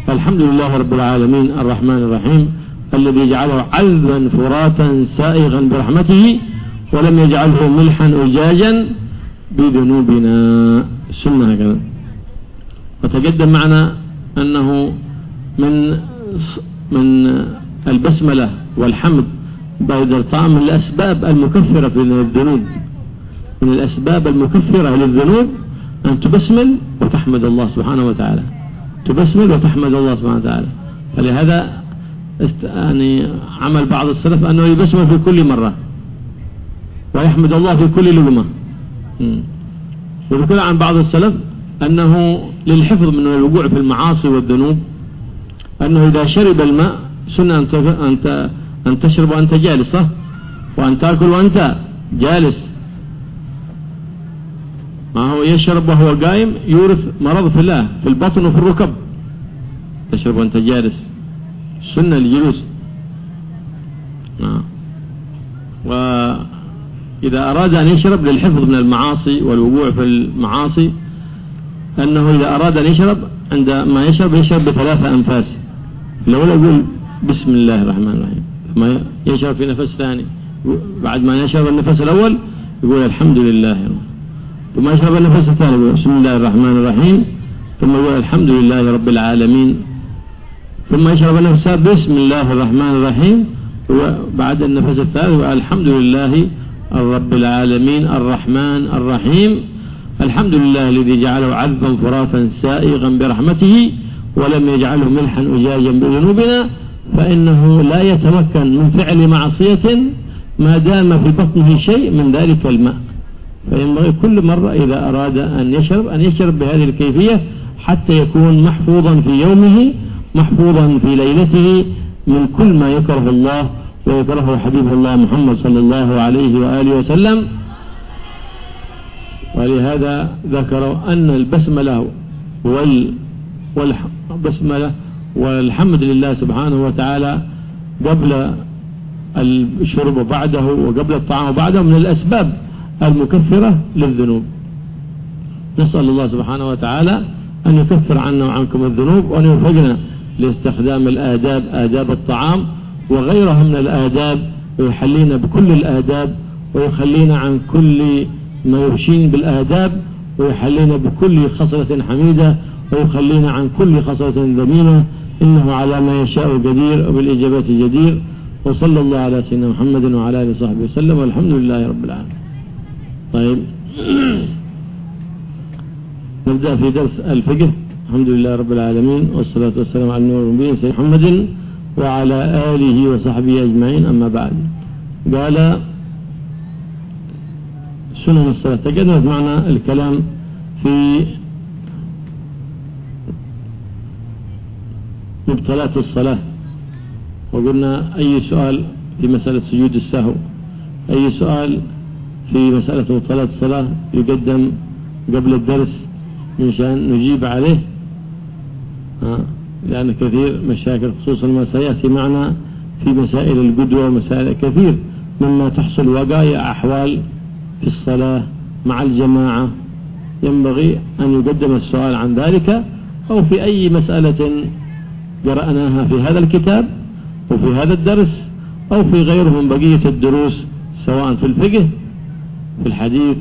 الحمد لله رب العالمين الرحمن الرحيم الذي جعله عذبا فراتا سائغا برحمته ولم يجعله ملحا أجاجا بذنوبنا. سنة هكذا. وتقدم معنا أنه من من البسملة والحمد بعد الطعام من الأسباب المكفرة في الذنوب. من الأسباب المكفرة للذنوب أن تبسمل وتحمد الله سبحانه وتعالى. تبسمل وتحمد الله سبحانه وتعالى. فلهذا يعني عمل بعض السلف أنه يبسمل في كل مرة. ويحمد الله في كل لقمة. وذكر عن بعض السلف أنه للحفظ من الوقوع في المعاصي والذنوب أنه إذا شرب الماء سنة أن تشرب وأنت جالس صح؟ وأن تأكل وأنت جالس. ما هو يشرب وهو قايم يورث مرض في الله في البطن وفي الركب. تشرب وأنت جالس. سنة الجلوس نعم وإذا أراد أن يشرب للحفظ من المعاصي والوقوع في المعاصي أنه إذا أراد أن يشرب عندما يشرب يشرب بثلاثة أنفاس. الأول يقول بسم الله الرحمن الرحيم. ثم يشرب في نفس ثاني. بعد ما يشرب النفس الأول يقول الحمد لله ثم يشرب النفس الثاني. بسم الله الرحمن الرحيم. ثم يقول الحمد لله رب العالمين. ثم يشرب النفس. بسم الله الرحمن الرحيم. وبعد النفس الثالث الحمد لله الرب العالمين الرحمن الرحيم. الحمد لله الذي جعله عذبا فراتا سائغا برحمته ولم يجعله ملحا أجاجا بذنوبنا. فإنه لا يتمكن من فعل معصية ما دام في بطنه شيء من ذلك الماء. فينبغي كل مرة إذا أراد أن يشرب أن يشرب بهذه الكيفية حتى يكون محفوظا في يومه محفوظا في ليلته من كل ما يكره الله ويكرهه حبيب الله محمد صلى الله عليه وآله وسلم. ولهذا ذكروا أن البسملة وال والبسملة والحمد لله سبحانه وتعالى قبل الشرب وبعده وقبل الطعام وبعده من الأسباب. المكفرة للذنوب. نسأل الله سبحانه وتعالى أن يكفر عنا وعنكم الذنوب وأن يوفقنا لاستخدام الآداب آداب الطعام وغيرها من الآداب ويحلينا بكل الآداب ويخلينا عن كل ما يرشين بالآداب ويحلينا بكل خصلة حميدة ويخلينا عن كل خصلة ذميمة. إنه على ما يشاء قدير وبالإجابات جدير. وصلى الله على سيدنا محمد وعلى آله وصحبه وسلم والحمد لله رب العالمين. طيب. نبدأ في درس الفقه. الحمد لله رب العالمين والصلاة والسلام على النور المبين سيدنا محمد وعلى آله وصحبه أجمعين. أما بعد قال سنن الصلاة تقدمت معنا الكلام في مبطلات الصلاة. وقلنا أي سؤال في مسألة سجود السهو؟ أي سؤال في مسألة مبطلات الصلاة يقدم قبل الدرس من شأن نجيب عليه لأن كثير مشاكل خصوصا ما سيأتي معنا في مسائل القدوة ومسائل كثير مما تحصل وقايع أحوال في الصلاة مع الجماعة. ينبغي أن يقدم السؤال عن ذلك أو في أي مسألة قرأناها في هذا الكتاب وفي هذا الدرس أو في غيره من بقية الدروس سواء في الفقه في الحديث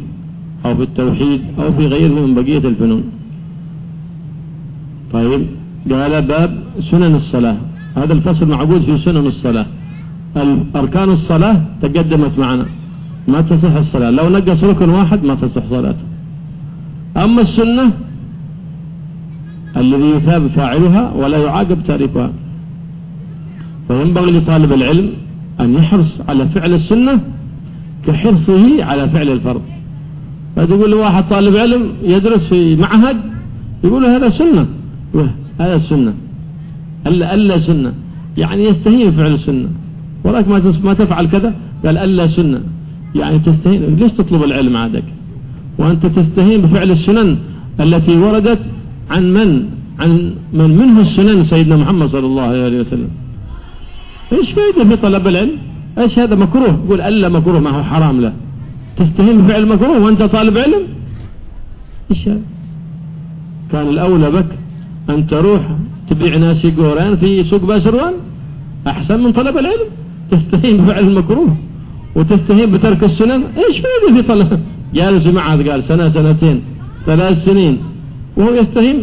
أو في التوحيد أو في غيره من بقية الفنون. طيب قال باب سنن الصلاة. هذا الفصل معقود في سنن الصلاة. أركان الصلاة تقدمت معنا. ما تصح الصلاة. لو نقص ركن واحد ما تصح صلاته. أما السنة الذي يثاب فاعلها ولا يعاقب تاركها. فينبغي لطالب العلم أن يحرص على فعل السنة كحرصه على فعل الفرض. فتقول واحد طالب علم يدرس في معهد يقول هذا سنة. هذا السنة ألا ألا سنة. يعني يستهين فعل السنة. ولكن ما ما تفعل كذا؟ قال ألا سنة. يعني تستهين ليش تطلب العلم عادك وأنت تستهين بفعل السنن التي وردت عن من؟ عن من منه السنن سيدنا محمد صلى الله عليه وسلم. إيش فائدة في طلب العلم؟ إيش هذا مكروه؟ يقول ألا مكروه ما هو حرام له. تستهين بفعل مكروه وأنت طالب علم؟ إيش هذا؟ كان الأولى بك أن تروح تبيع ناسي قوران في سوق باسروان؟ أحسن من طلب العلم. تستهين بفعل المكروه وتستهين بترك السنن. إيش فائدة في طلب؟ جالس معه قال سنة سنتين ثلاث سنين وهو يستهين.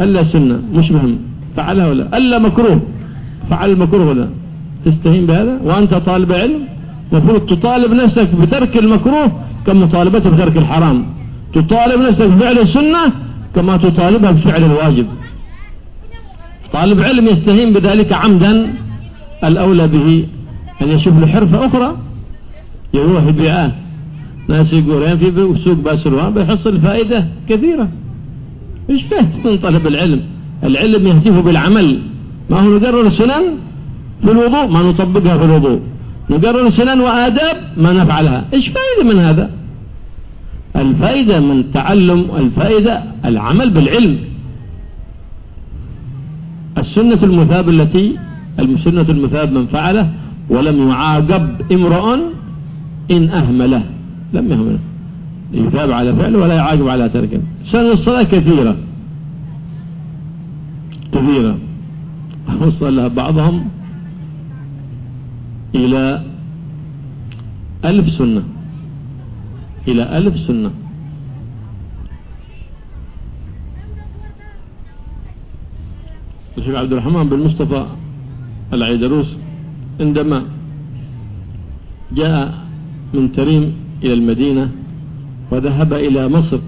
ألا سنة مش مهم. فعلها ولا ألا مكروه. فعل المكروه ولا تستهين بهذا؟ وأنت طالب علم. مفروض تطالب نفسك بترك المكروه كمطالبته بترك الحرام. تطالب نفسك بفعل السنة كما تطالبها بفعل الواجب. طالب علم يستهين بذلك عمدا. الأولى به أن يشوف له حرفة أخرى. يروح يبيعاه ناس يقولون في سوق باسروان بيحصل فائدة كثيرة. إيش فهد من طلب العلم؟ العلم يهتف بالعمل. ما هو نقرر السنن في الوضوء ما نطبقها في الوضوء. نقرر السنن وآداب ما نفعلها. إيش فائدة من هذا؟ الفائدة من تعلم الفائدة العمل بالعلم. السنة المثاب التي السنة المثاب من فعله ولم يعاقب امرؤ إن أهمله. لم يهمله. يثاب على فعله ولا يعاقب على تركه. سنة الصلاة كثيرة. كثيرة. وصل بعضهم إلى ألف سنة. إلى ألف سنة. الشيخ عبد الرحمن بن مصطفى العيدروس عندما جاء من تريم إلى المدينة وذهب إلى مصر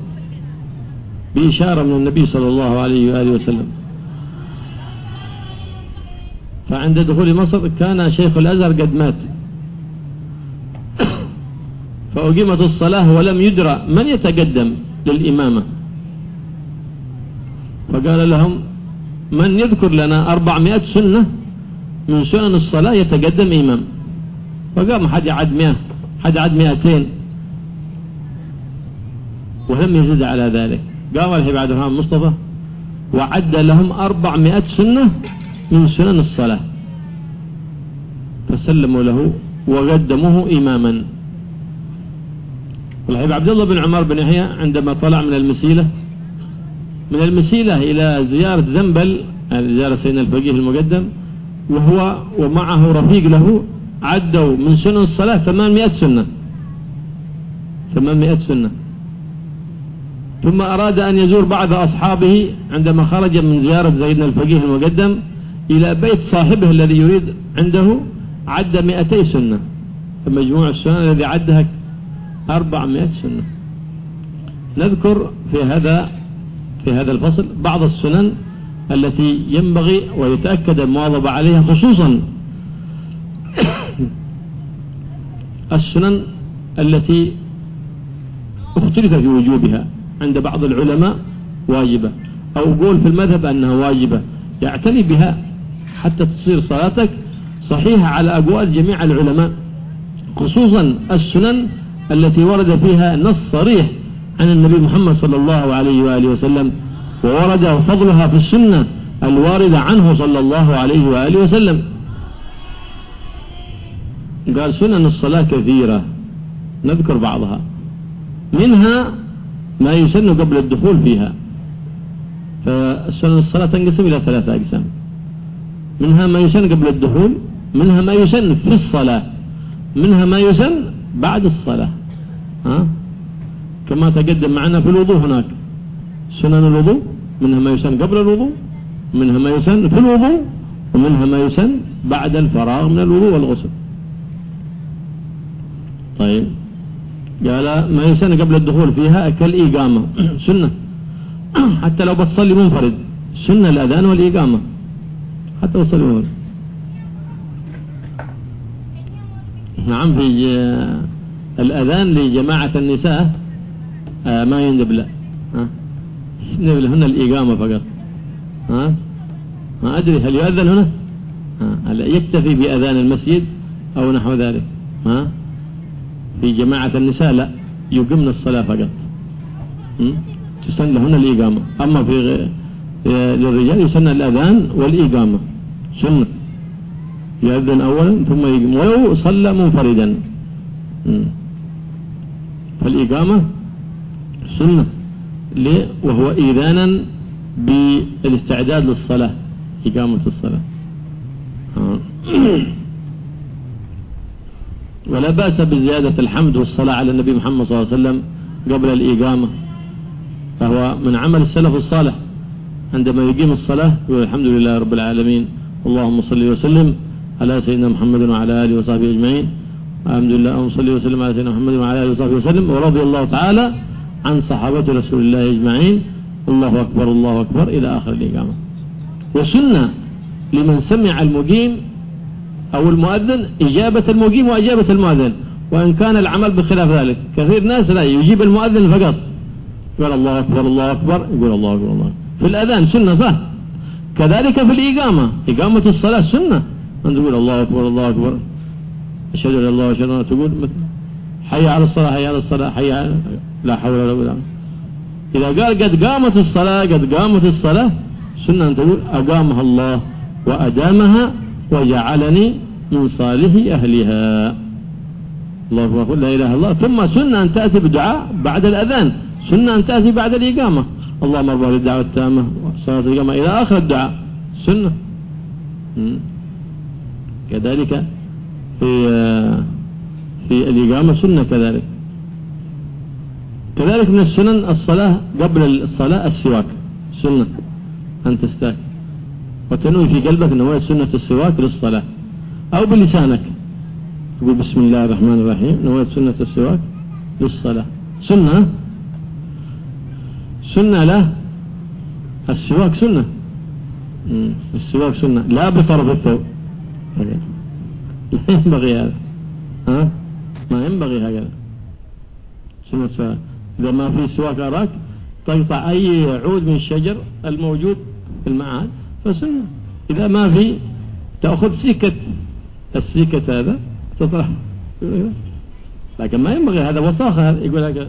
بإشارة من النبي صلى الله عليه وآله وسلم. فعند دخول مصر كان شيخ الأزهر قد مات. فأقيمت الصلاة ولم يدرى من يتقدم للإمامة. فقال لهم من يذكر لنا أربعمائة سنة من سنن الصلاة يتقدم إمام. فقام حد عد مئة حد عد مئتين. ولم يزد على ذلك. قام عبد الرحمن مصطفى وعد لهم أربعمائة سنة من سنن الصلاة. فسلموا له وقدموه إماما. والحبيب عبد الله بن عمر بن يحيى عندما طلع من المسيلة من المسيلة إلى زيارة زنبل زيارة سيدنا الفقيه المقدم وهو ومعه رفيق له عدوا من سنن الصلاة 800 سنة. 800 سنة. ثم أراد أن يزور بعض أصحابه عندما خرج من زيارة سيدنا الفقيه المقدم إلى بيت صاحبه الذي يريد عنده عد 200 سنة. فمجموع السنن الذي عدها 400 سنة. نذكر في هذا في هذا الفصل بعض السنن التي ينبغي ويتأكد المواظبة عليها خصوصا السنن التي اختلف في وجوبها عند بعض العلماء واجبة. أو قول في المذهب أنها واجبة. يعتني بها حتى تصير صلاتك صحيحة على أقوال جميع العلماء خصوصا السنن التي ورد فيها نص صريح عن النبي محمد صلى الله عليه وآله وسلم وورد فضلها في السنة الواردة عنه صلى الله عليه وآله وسلم. قال سنن الصلاة كثيرة نذكر بعضها. منها ما يسن قبل الدخول فيها. فالسنن الصلاة تنقسم إلى ثلاثة أقسام. منها ما يسن قبل الدخول منها ما يسن في الصلاة منها ما يسن بعد الصلاة. ها؟ كما تقدم معنا في الوضوء هناك. سنن الوضوء منها ما يسن قبل الوضوء منها ما يسن في الوضوء ومنها ما يسن بعد الفراغ من الوضوء والغسل. طيب. قال ما يسن قبل الدخول فيها كالإقامة. سنة. حتى لو بتصلي منفرد. سنة الأذان والإقامة. حتى منفرد نعم في الأذان لجماعة النساء آه ما يندب لا. يندب لهن الإقامة فقط. ها؟ ما أدري هل يؤذن هنا؟ هل يكتفي بأذان المسجد أو نحو ذلك؟ ها؟ في جماعة النساء لا يقمن الصلاة فقط. تسن لهن الإقامة. أما في للرجال يسن الأذان والإقامة. سنة. يؤذن أولا ثم يقيم ولو صلى منفردا. فالإقامة سنة. ليه؟ وهو إذانا بالاستعداد للصلاة. إقامة الصلاة. آه. ولا بأس بزيادة الحمد والصلاة على النبي محمد صلى الله عليه وسلم قبل الإقامة. فهو من عمل السلف الصالح. عندما يقيم الصلاة يقول الحمد لله رب العالمين. اللهم صل وسلم على سيدنا محمد وعلى آله وصحبه أجمعين. الحمد لله اللهم صل وسلم على سيدنا محمد وعلى آله وصحبه وسلم. ورضي الله تعالى عن صحابة رسول الله أجمعين. الله أكبر الله أكبر. إلى آخر الإقامة. وسنة لمن سمع المقيم أو المؤذن إجابة المقيم وإجابة المؤذن. وإن كان العمل بخلاف ذلك. كثير ناس لا يجيب المؤذن فقط. يقول الله أكبر الله أكبر. يقول الله أكبر الله في الأذان سنة صح؟ كذلك في الإقامة. إقامة الصلاة سنة. أن تقول الله أكبر الله أكبر. أشهد أن الله أشهد أن تقول مثل حي على الصلاة حي على الصلاة حي على لا حول ولا قوة. إذا قال قد قامت الصلاة قد قامت الصلاة سنة أن تقول أقامها الله وأدامها وجعلني من صالح أهلها. الله أكبر. لا إله إلا الله. ثم سنة أن تأتي بدعاء بعد الأذان. سنة أن تأتي بعد الإقامة. اللهم أرضى للدعوة التامة وصلاة الإقامة إلى آخر الدعاء. سنة. كذلك في في الإقامة سنة كذلك. كذلك من السنن الصلاة قبل الصلاة السواك. سنة. أن تستاك. وتنوي في قلبك نوايا سنة السواك للصلاة. أو بلسانك. تقول بسم الله الرحمن الرحيم. نوايا سنة السواك للصلاة. سنة. سنة له السواك سنة. السواك سنة. لا بطرف الثوب. لا ينبغي هذا. ها؟ ما ينبغي هكذا. سنة السواك إذا ما في سواك أراك تقطع أي عود من الشجر الموجود في المعاد فسنة. إذا ما في تأخذ سيكة السيكة هذا تطرح. لكن ما ينبغي هذا. وساخة يقول هذا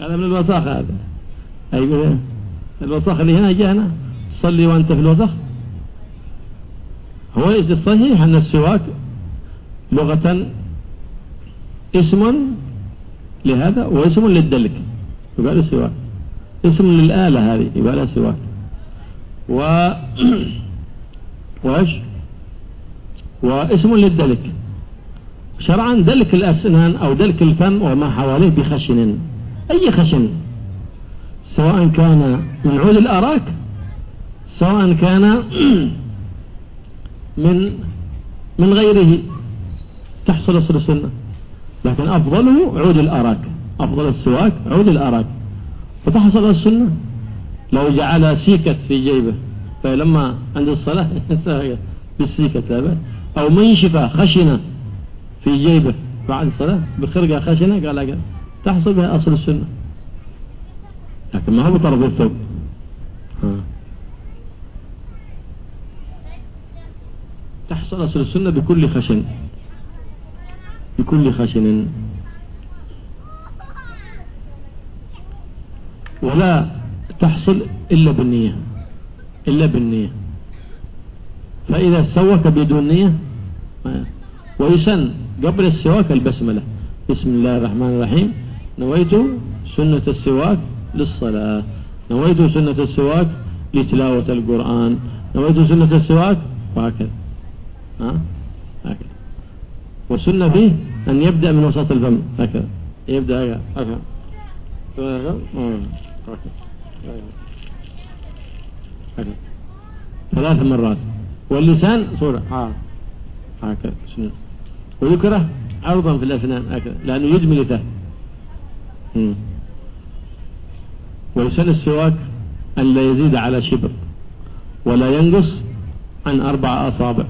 هذا من الوساخة هذا. يقول الوساخة اللي هنا جهنا صلي وأنت في الوسخ هو الصحيح؟ أن السواك لغة اسم لهذا واسم للدلك. يقال السواك. اسم للآلة هذه يقال السواك. و وإيش؟ واسم للدلك. شرعا دلك الأسنان أو دلك الفم وما حواليه بخشن. أي خشن؟ سواء كان من عود الأراك سواء كان من من غيره تحصل أصل السنة. لكن أفضله عود الأراك أفضل السواك عود الأراك. وتحصل السنة. لو جعل سيكة في جيبه فلما عند الصلاة بالسيكة هذا. أو منشفة خشنة في جيبه بعد الصلاة بخرقة خشنة قال تحصل بها أصل السنة. لكن ما هو بطرف الثوب؟ تحصل أصل السنة بكل خشن. بكل خشن. ولا تحصل إلا بالنية. إلا بالنية. فإذا سوك بدون نية ويسن قبل السواك البسملة. بسم الله الرحمن الرحيم. نويت سنة السواك للصلاة. نويت سنة السواك لتلاوة القرآن. نويت سنة السواك وهكذا. ها؟ هكذا. والسنة فيه أن يبدأ من وسط الفم. هكذا. يبدأ هكذا. هكذا. ثلاث مرات. واللسان صورة ها. هكذا. سنة. ويكره عرضا في الأسنان هكذا. لأنه يجمل ذا ويسن السواك أن لا يزيد على شبر ولا ينقص عن أربع أصابع.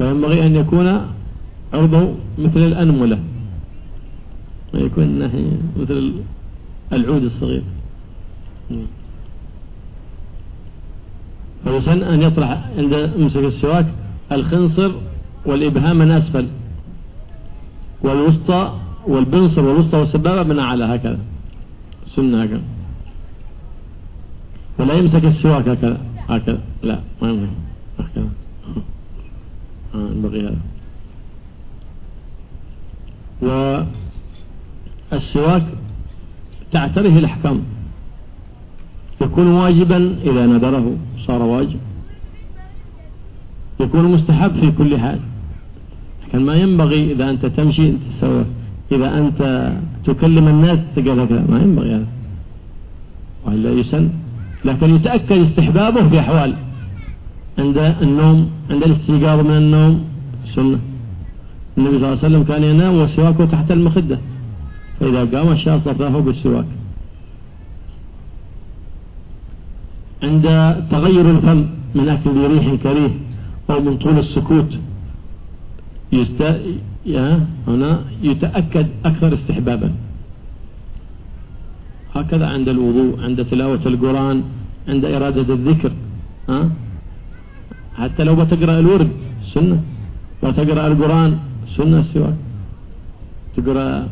وينبغي أن يكون عرضه مثل الأنملة ويكون مثل العود الصغير. فيسن أن يطرح عند مسك السواك الخنصر والإبهام من أسفل والوسطى والبنصر والوسطى والسبابة من أعلى هكذا. سنة هكذا. ولا يمسك السواك هكذا هكذا. لا ما يمكن. هكذا. آه ينبغي هذا والسواك تعتريه الأحكام. يكون واجبا إذا نذره صار واجب. يكون مستحب في كل حال. لكن ما ينبغي إذا أنت تمشي تسوى إذا أنت تكلم الناس تقول هكذا ما ينبغي هذا. وإلا يسن لكن يتأكد استحبابه في أحوال عند النوم عند الاستيقاظ من النوم. سنة النبي صلى الله عليه وسلم كان ينام وسواكه تحت المخدة. فإذا قام الشاء صفاه بالسواك. عند تغير الفم من أكل ريح كريه أو من طول السكوت. هنا يتأكد أكثر استحبابا. هكذا عند الوضوء عند تلاوة القرآن عند إرادة الذكر ها؟ حتى لو بتقرأ الورد سنة. وتقرأ القرآن سنة السواك تقرأ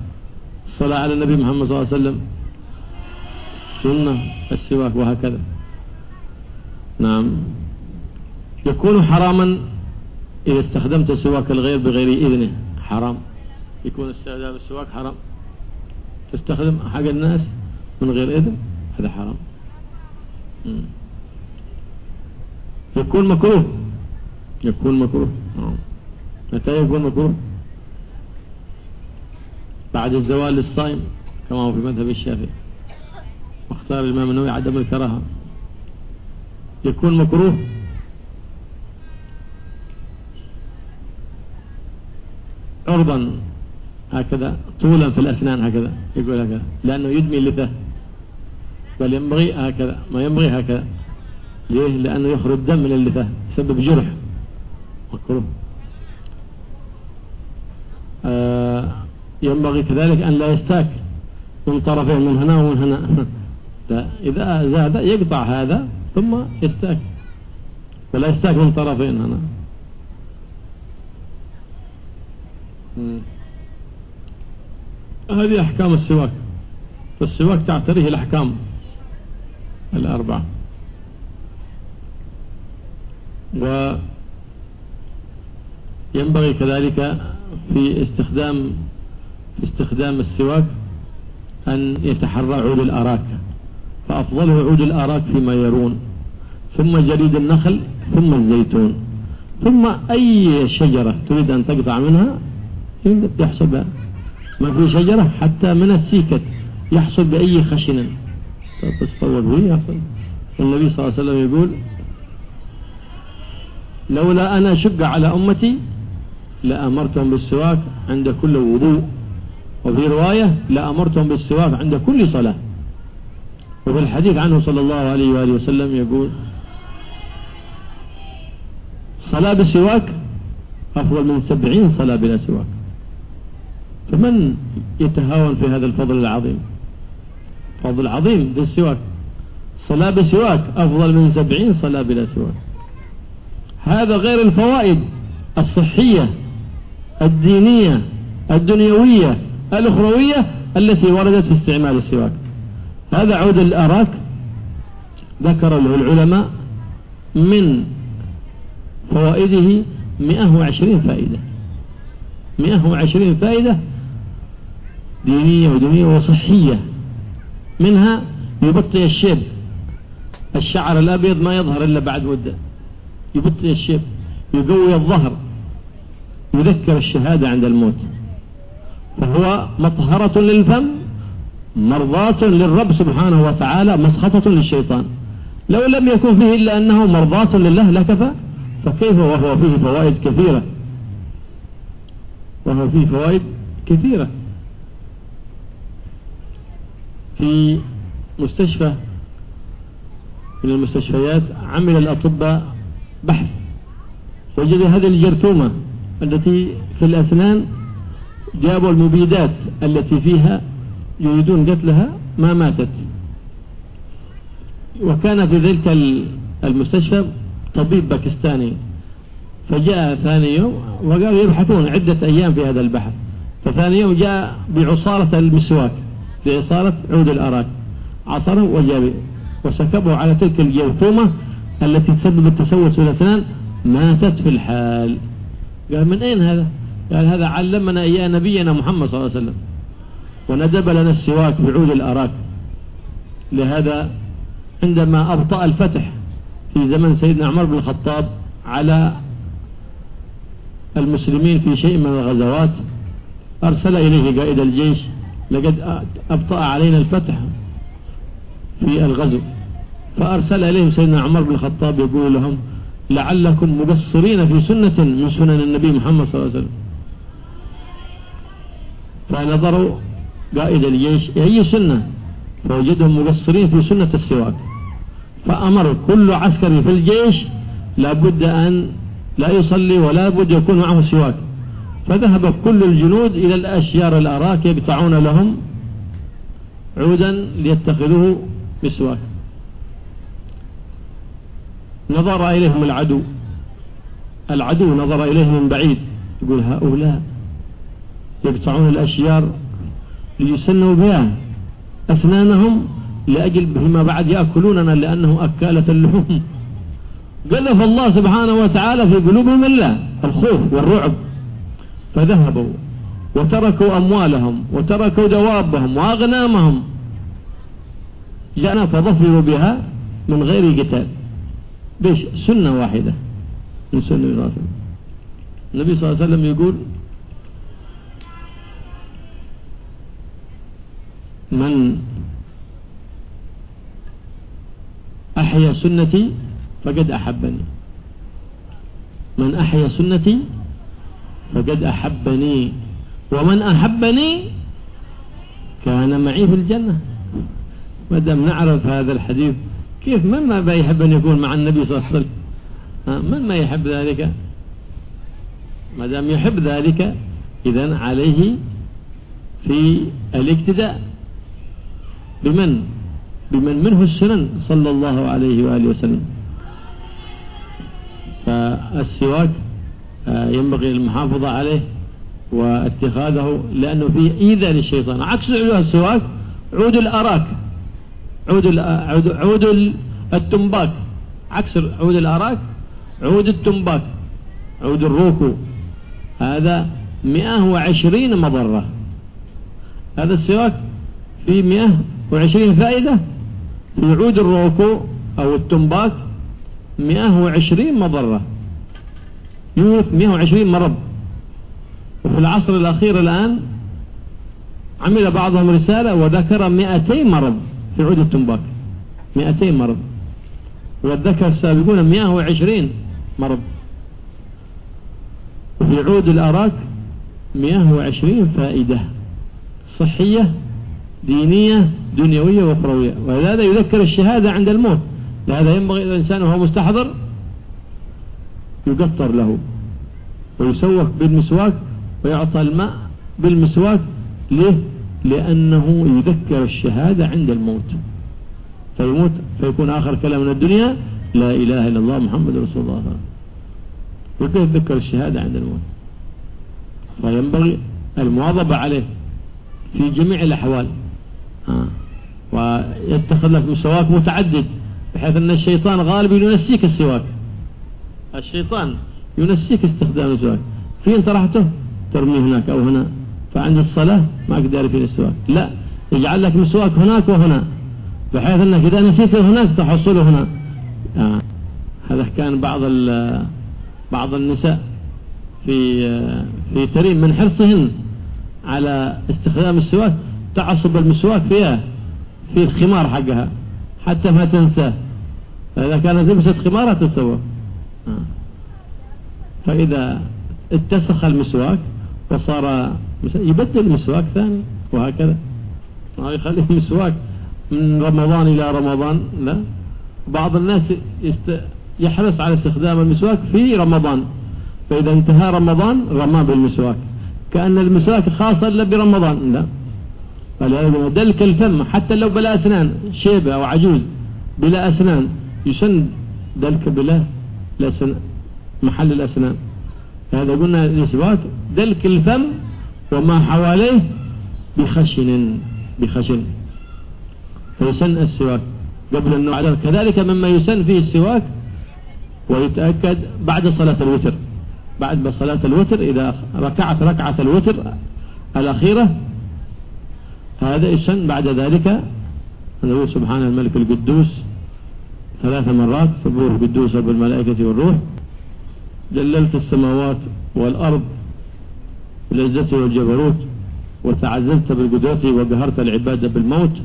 الصلاة على النبي محمد صلى الله عليه وسلم سنة السواك وهكذا. نعم. يكون حراما إذا استخدمت سواك الغير بغير إذنه. حرام. يكون استخدام السواك حرام. تستخدم حق الناس من غير إذن هذا حرام. يكون مكروه. يكون مكروه. نعم. متى يكون مكروه؟ بعد الزوال للصائم كما هو في مذهب الشافعي. واختار الإمام النووي عدم الكراهة. يكون مكروه. عرضا هكذا طولا في الأسنان هكذا يقول هكذا. لأنه يدمي اللثة. بل ينبغي هكذا ما ينبغي هكذا. ليه؟ لأنه يخرج دم من اللثة يسبب جرح مكروه آه ينبغي كذلك أن لا يستاك من طرفين من هنا ومن هنا. إذا زاد يقطع هذا ثم يستاك. ولا يستاك من طرفين هنا. هذه أحكام السواك. فالسواك تعتريه الأحكام الأربعة. وينبغي كذلك في استخدام في استخدام السواك أن يتحرى عود الأراك. فأفضله عود الأراك فيما يرون. ثم جريد النخل ثم الزيتون. ثم أي شجرة تريد أن تقطع منها يحصل بها ما في شجرة حتى من السيكت يحصل بأي خشن تصور به يحصل النبي صلى الله عليه وسلم يقول لولا أنا شق على أمتي لأمرتهم بالسواك عند كل وضوء. وفي رواية لأمرتهم بالسواك عند كل صلاة. وفي الحديث عنه صلى الله عليه وآله وسلم يقول صلاة بالسواك أفضل من سبعين صلاة بلا سواك. فمن يتهاون في هذا الفضل العظيم؟ فضل عظيم بالسواك صلاة بسواك أفضل من سبعين صلاة بلا سواك. هذا غير الفوائد الصحية الدينية الدنيوية الأخروية التي وردت في استعمال السواك. هذا عود الأراك ذكر العلماء من فوائده 120 فائدة. 120 فائدة دينية ودنيا وصحية. منها يبطئ الشيب. الشعر الأبيض ما يظهر إلا بعد مدة يبطئ الشيب. يقوي الظهر. يذكر الشهادة عند الموت. فهو مطهرة للفم مرضاة للرب سبحانه وتعالى مسخطة للشيطان. لو لم يكن فيه إلا أنه مرضاة لله لكفى فكيف وهو فيه فوائد كثيرة؟ وهو فيه فوائد كثيرة. في مستشفى من المستشفيات عمل الأطباء بحث. وجد هذه الجرثومة التي في الأسنان جابوا المبيدات التي فيها يريدون قتلها ما ماتت. وكان في ذلك المستشفى طبيب باكستاني. فجاء ثاني يوم وقالوا يبحثون عدة أيام في هذا البحث. فثاني يوم جاء بعصارة المسواك. بعصارة عود الأراك. عصره وجاب وسكبه على تلك الجوثومة التي تسبب التسوس في الأسنان ماتت في الحال. قال من أين هذا؟ قال هذا علمنا إياه نبينا محمد صلى الله عليه وسلم. وندب لنا السواك بعود الأراك. لهذا عندما أبطأ الفتح في زمن سيدنا عمر بن الخطاب على المسلمين في شيء من الغزوات أرسل إليه قائد الجيش لقد أبطأ علينا الفتح في الغزو. فأرسل إليهم سيدنا عمر بن الخطاب يقول لهم لعلكم مقصرين في سنة من سنن النبي محمد صلى الله عليه وسلم. فنظروا قائد الجيش أي سنة؟ فوجدهم مقصرين في سنة السواك. فأمر كل عسكري في الجيش لابد أن لا يصلي ولا بد يكون معه سواك. فذهب كل الجنود إلى الأشيار الأراك يقطعون لهم عودا ليتخذوه مسواك. نظر إليهم العدو. العدو نظر إليهم من بعيد. يقول هؤلاء يقطعون الأشجار ليسنوا بها أسنانهم لأجل فيما بعد يأكلوننا لأنه أكالة اللحوم. قلف الله سبحانه وتعالى في قلوبهم الله الخوف والرعب. فذهبوا وتركوا أموالهم وتركوا دوابهم وأغنامهم جاءنا فظفروا بها من غير قتال. بيش سنة واحدة من سنة النبي صلى الله عليه وسلم. النبي صلى الله عليه وسلم يقول من أحيا سنتي فقد أحبني. من أحيا سنتي فقد أحبني. ومن أحبني كان معي في الجنة. ما دام نعرف هذا الحديث كيف من ما يحب أن يكون مع النبي صلى الله عليه وسلم؟ من ما يحب ذلك؟ ما دام يحب ذلك إذا عليه في الاقتداء. بمن؟ بمن منه السنن صلى الله عليه وآله وسلم. فالسواك ينبغي المحافظة عليه واتخاذه لأنه فيه إيذاء للشيطان. عكس السواك عود الأراك عود عود عود التنباك. عكس عود الأراك عود التنباك عود الروكو. هذا مئة وعشرين مضرة. هذا السواك فيه مئة وعشرين فائدة. في عود الروكو أو التنباك مئة وعشرين مضرة. يورث مئة وعشرين مرض. وفي العصر الأخير الآن عمل بعضهم رسالة وذكر مئتين مرض في عود التنباك مئتين مرض. والذكر السابقون مئة وعشرين مرض. وفي عود الأراك مئة وعشرين فائدة. صحية دينية دنيوية وأخروية. ولهذا يذكر الشهادة عند الموت. لهذا ينبغي الإنسان وهو مستحضر يقطر له. ويسوق بالمسواك ويعطى الماء بالمسواك. ليه؟ لأنه يذكر الشهادة عند الموت. فيموت فيكون آخر كلام من الدنيا لا إله إلا الله محمد رسول الله وكيف يذكر الشهادة عند الموت؟ فينبغي المواظبة عليه في جميع الأحوال. ها ويتخذ لك مسواك متعدد بحيث أن الشيطان غالب ينسيك السواك. الشيطان ينسيك استخدام السواك فين طرحته؟ ترميه هناك أو هنا. فعند الصلاة ما أقدر في السواك. لا يجعل لك مسواك هناك وهنا. بحيث أنك إذا نسيته هناك تحصله هنا. آه. هذا كان بعض بعض النساء في في تريم من حرصهن على استخدام السواك تعصب المسواك فيها في الخمار حقها حتى ما تنساه. فإذا كانت لبست خمارها تسوى. فإذا اتسخ المسواك وصار يبدل مسواك ثاني وهكذا. ما يخليه مسواك من رمضان إلى رمضان لا. بعض الناس يست... يحرص على استخدام المسواك في رمضان. فإذا انتهى رمضان رمى بالمسواك. كأن المسواك خاص إلا برمضان لا. دلك الفم حتى لو بلا أسنان شيبة أو عجوز بلا أسنان يسن دلك بلا محل الأسنان. هذا قلنا الإسواك دلك الفم وما حواليه بخشن بخشن. فيسن السواك قبل النوع كذلك مما يسن فيه السواك ويتأكد بعد صلاة الوتر. بعد صلاة الوتر إذا ركعت ركعة الوتر الأخيرة هذا يسن بعد ذلك. سبحان الملك القدوس ثلاث مرات سبوه القدوس رب الملائكة والروح. جللت السماوات والأرض بالعزة والجبروت وتعززت بالقدرة وقهرت العباد بالموت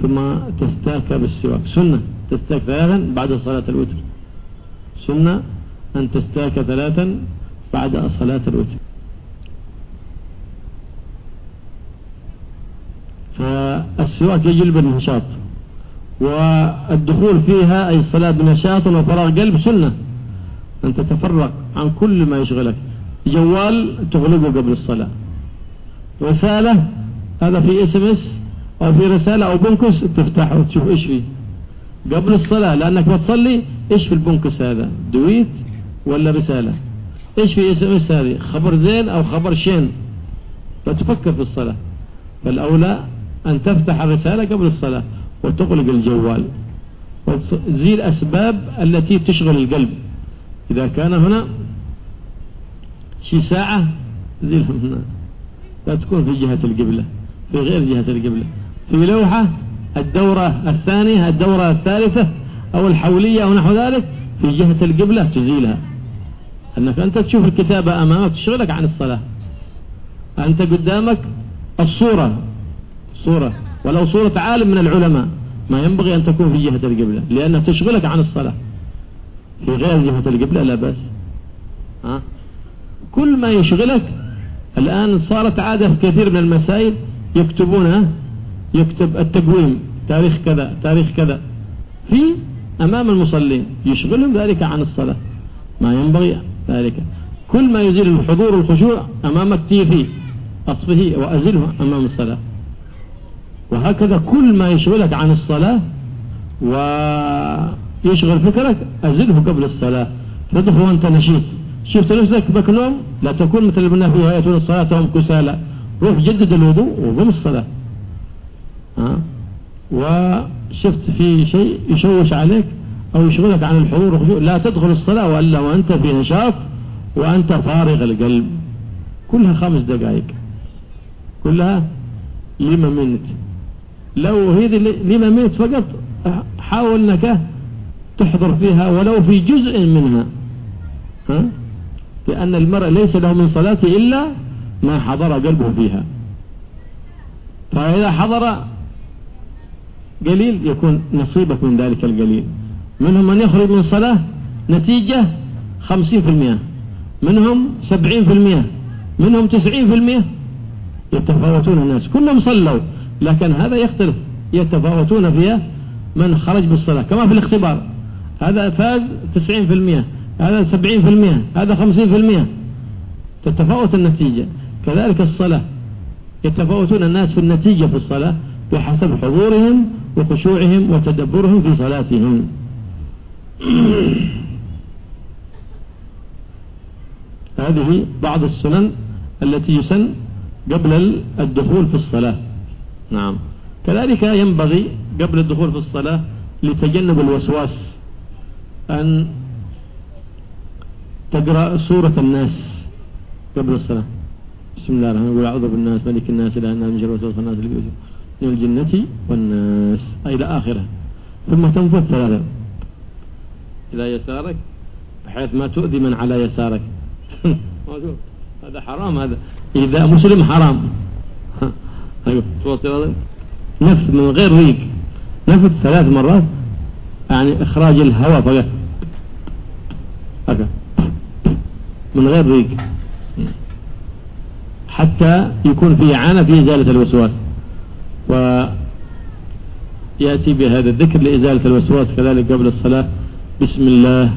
ثم تستاك بالسواك. سنة. تستاك ثلاثا بعد صلاة الوتر. سنة أن تستاك ثلاثا بعد صلاة الوتر. فالسواك يجلب النشاط. والدخول فيها أي الصلاة بنشاط وفراغ قلب سنة. أن تتفرق عن كل ما يشغلك. جوال تغلقه قبل الصلاة. رسالة هذا في SMS أو في رسالة أو pings تفتحه وتشوف إيش فيه. قبل الصلاة لأنك بتصلي إيش في ال pings هذا؟ دويت ولا رسالة؟ إيش في SMS هذه؟ خبر زين أو خبر شين؟ فتفكر في الصلاة. فالأولى أن تفتح الرسالة قبل الصلاة. وتغلق الجوال وتزيل أسباب التي تشغل القلب. إذا كان هنا شي ساعة زيلها هنا. لا تكون في جهة القبلة في غير جهة القبلة. في لوحة الدورة الثانية الدورة الثالثة أو الحولية أو نحو ذلك في جهة القبلة تزيلها. أنك أنت تشوف الكتابة أمامك تشغلك عن الصلاة. أنت قدامك الصورة صورة ولو صورة عالم من العلماء ما ينبغي أن تكون في جهة القبلة لأنها تشغلك عن الصلاة. في غير جهة القبلة لا بأس. ها؟ كل ما يشغلك الآن صارت عادة كثير من المسائل يكتبونها يكتب التقويم تاريخ كذا تاريخ كذا. في أمام المصلين يشغلهم ذلك عن الصلاة. ما ينبغي ذلك. كل ما يزيل الحضور والخشوع أمامك تيفي أطفه وأزله أمام الصلاة. وهكذا كل ما يشغلك عن الصلاة ويشغل فكرك أزله قبل الصلاة. تدخل وأنت نشيط. شفت نفسك بكنوم لا تكون مثل في يأتون الصلاة وهم كسالى. روح جدد الوضوء وقم الصلاة. ها؟ وشفت في شيء يشوش عليك أو يشغلك عن الحضور لا تدخل الصلاة وإلا وأنت في نشاط وأنت فارغ القلب. كلها خمس دقائق. كلها لما منت. لو هذه لما منت فقط حاول أنك تحضر فيها ولو في جزء منها. ها؟ لأن المرء ليس له من صلاته إلا ما حضر قلبه فيها. فإذا حضر قليل يكون نصيبك من ذلك القليل. منهم من يخرج من صلاة نتيجة خمسين في المئة منهم سبعين في المئة منهم تسعين في المئة يتفاوتون الناس. كلهم صلوا. لكن هذا يختلف. يتفاوتون فيها من خرج بالصلاة كما في الاختبار. هذا فاز تسعين في المئة هذا سبعين في المئة هذا خمسين في المئة تتفاوت النتيجة. كذلك الصلاة. يتفاوتون الناس في النتيجة في الصلاة بحسب حضورهم وخشوعهم وتدبرهم في صلاتهم. هذه بعض السنن التي يسن قبل الدخول في الصلاة. نعم. كذلك ينبغي قبل الدخول في الصلاة لتجنب الوسواس أن تقرأ سورة الناس قبل الصلاة. بسم الله الرحمن الرحيم. أعوذ بالناس ملك الناس إله الناس من شر وسوس الناس من الجنة والناس. إلى آخره. ثم تنفذ ثلاثة إلى يسارك بحيث ما تؤذي من على يسارك. هذا حرام هذا. إذا مسلم حرام. أيوه نفس من غير ريق نفس ثلاث مرات يعني إخراج الهواء فقط. من غير ريق حتى يكون في إعانة في إزالة الوسواس. ويأتي بهذا الذكر لإزالة الوسواس كذلك قبل الصلاة. بسم الله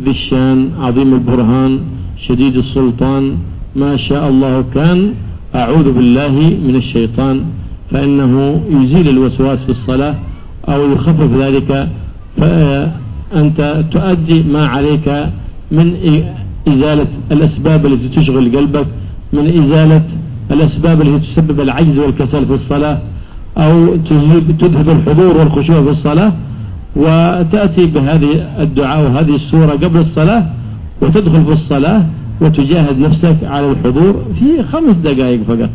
ذي الشان عظيم البرهان شديد السلطان ما شاء الله كان أعوذ بالله من الشيطان فإنه يزيل الوسواس في الصلاة أو يخفف ذلك فأنت تؤدي ما عليك من إزالة الأسباب التي تشغل قلبك من إزالة الأسباب التي تسبب العجز والكسل في الصلاة أو تذهب الحضور والخشوع في الصلاة وتأتي بهذه الدعاء وهذه السورة قبل الصلاة وتدخل في الصلاة وتجاهد نفسك على الحضور في خمس دقائق فقط.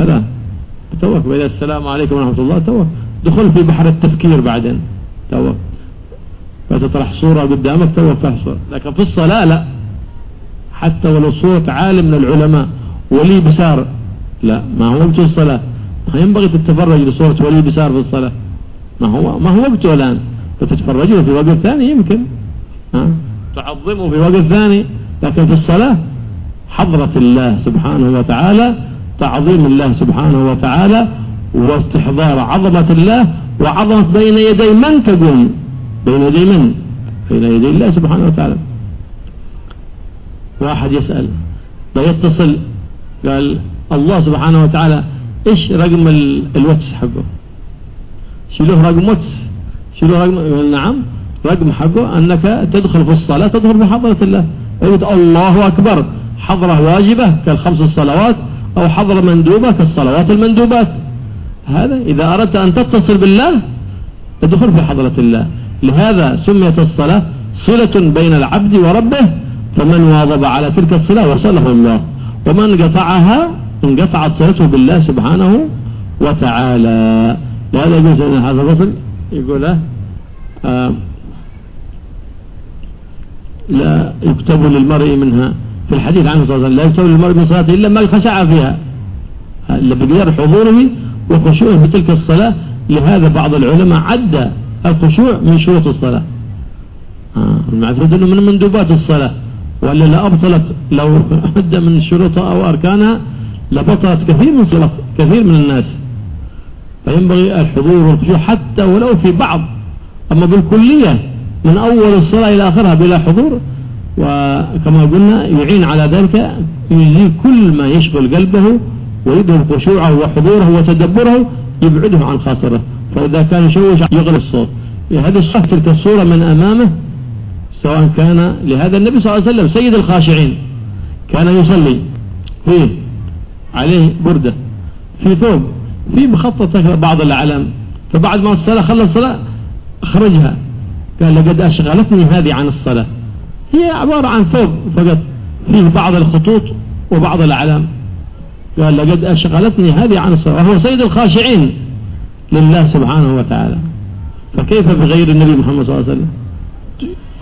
هذا توك بإذا السلام عليكم ورحمة الله. توك دخل في بحر التفكير بعدين. توك فتطرح صورة قدامك توقف صورة. لكن في الصلاة لا. حتى ولو صورة عالم من العلماء. ولي بسار. لا ما هو وقت الصلاة. ما ينبغي تتفرج لصورة ولي بسار في الصلاة. ما هو ما هو وقته الآن. فتتفرجوا في وقت ثاني يمكن. ها؟ تعظمه في وقت ثاني. لكن في الصلاة حضرة الله سبحانه وتعالى تعظيم الله سبحانه وتعالى واستحضار عظمة الله وعظمة بين يدي من تقوم؟ بين يدي من؟ بين يدي الله سبحانه وتعالى. واحد يسأل بيتصل قال الله سبحانه وتعالى إيش رقم الواتس حقه؟ شيلوه رقم واتس؟ شيلوه رقم؟ نعم رقم حقه أنك تدخل في الصلاة تدخل في حضرة الله. قلت الله أكبر. حضرة واجبة كالخمس الصلوات أو حضر مندوبة كالصلوات المندوبات. هذا إذا أردت أن تتصل بالله ادخل في حضرة الله. لهذا سميت الصلاة صلة بين العبد وربه فمن واظب على تلك الصلاة وصله الله. ومن قطعها انقطعت صلته بالله سبحانه وتعالى. لهذا يقول سيدنا هذا الرسل يقول آه لا يكتب للمرء منها. في الحديث عنه صلى الله عليه وسلم لا يكتب للمرء من صلاته إلا ما خشع فيها. بقدر حضوره وخشوعه في تلك الصلاة لهذا بعض العلماء عد الخشوع من شروط الصلاة. آه المعتقد أنه من مندوبات الصلاة. وإلا لأبطلت لو عد من شروطها أو أركانها لبطلت كثير من صلاة كثير من الناس. فينبغي الحضور والخشوع حتى ولو في بعض. أما بالكلية من أول الصلاة إلى آخرها بلا حضور وكما قلنا يعين على ذلك يجزي كل ما يشغل قلبه ويذهب خشوعه وحضوره وتدبره يبعده عن خاطره. فإذا كان يشوش يغلي الصوت. هذه الصوت تلك الصورة من أمامه سواء كان لهذا النبي صلى الله عليه وسلم سيد الخاشعين. كان يصلي فيه عليه بردة في ثوب في مخطط بعض الأعلام. فبعد ما الصلاة خلص الصلاة أخرجها قال لقد أشغلتني هذه عن الصلاة. هي عبارة عن ثوب فقط فيه بعض الخطوط وبعض الأعلام. قال لقد أشغلتني هذه عن الصلاة. وهو سيد الخاشعين لله سبحانه وتعالى. فكيف بغير النبي محمد صلى الله عليه وسلم؟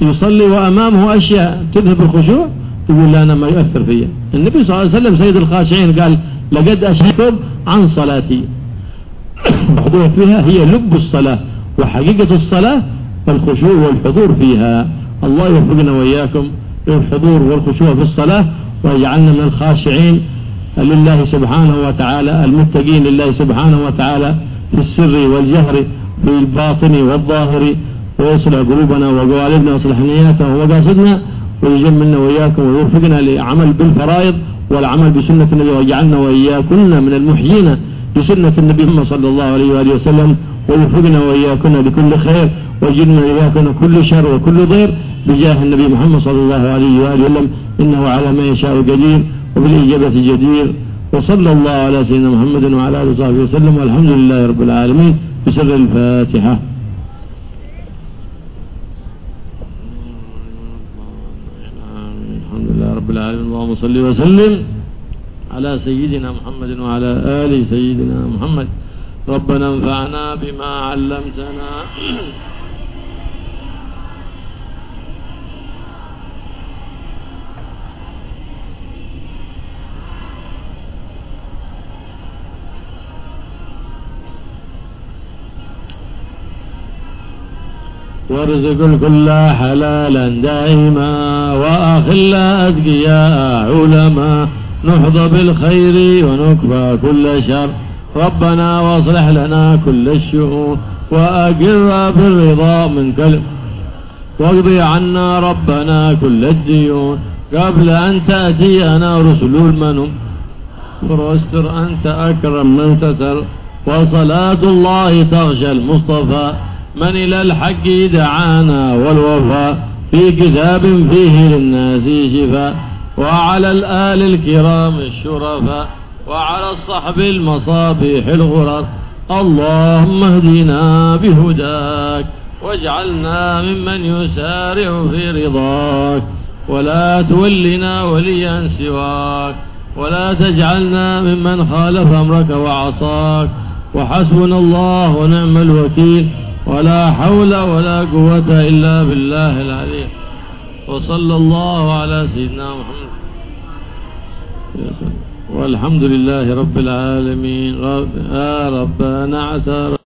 يصلي وأمامه أشياء تذهب الخشوع؟ يقول لا أنا ما يؤثر فيا. النبي صلى الله عليه وسلم سيد الخاشعين قال لقد أشهدكم عن صلاتي. بعضها فيها هي لب الصلاة وحقيقة الصلاة الخشوع والحضور فيها. الله يوفقنا وإياكم للحضور والخشوع في الصلاة ويجعلنا من الخاشعين لله سبحانه وتعالى المتقين لله سبحانه وتعالى في السر والجهر في الباطن والظاهر ويصلح قلوبنا وقوالبنا ويصلح نياتنا ومقاصدنا ويجملنا وإياكم ويوفقنا لعمل بالفرائض والعمل بسنة النبي ويجعلنا وإياكن من المحيين بسنة النبي صلى الله عليه وآله وسلم ويوفقنا وإياكن لكل خير. ويجعلنا وإياكن كل شر وكل ضير بجاه النبي محمد صلى الله عليه وآله وسلم. إنه على ما يشاء قدير وبالإجابة جدير. وصلى الله على سيدنا محمد وعلى آله وصحبه وسلم. والحمد لله رب العالمين. بسر الفاتحة. الحمد لله رب العالمين. اللهم صل وسلم على سيدنا محمد وعلى آل سيدنا محمد. ربنا انفعنا بما علمتنا. وارزق الكل حلالا دائما وأخل أتقياء علما. نحظى بالخير ونكفى كل شر. ربنا واصلح لنا كل الشؤون وأقر بالرضا من كلم واقضي عنا ربنا كل الديون. قبل أن تأتينا رسل المنم فراستر أنت أكرم من تتر. وصلاة الله تغشى المصطفى. من إلى الحق دعانا والوفاء في كتاب فيه للناس شفاء وعلى الآل الكرام الشرفاء وعلى الصحب المصابيح الغرر اللهم اهدنا بهداك واجعلنا ممن يسارع في رضاك ولا تولنا وليا سواك ولا تجعلنا ممن خالف أمرك وعصاك وحسبنا الله ونعم الوكيل ولا حول ولا قوة إلا بالله العلي. وصلى الله على سيدنا محمد. والحمد لله رب العالمين. رب يا ربنا اعترف.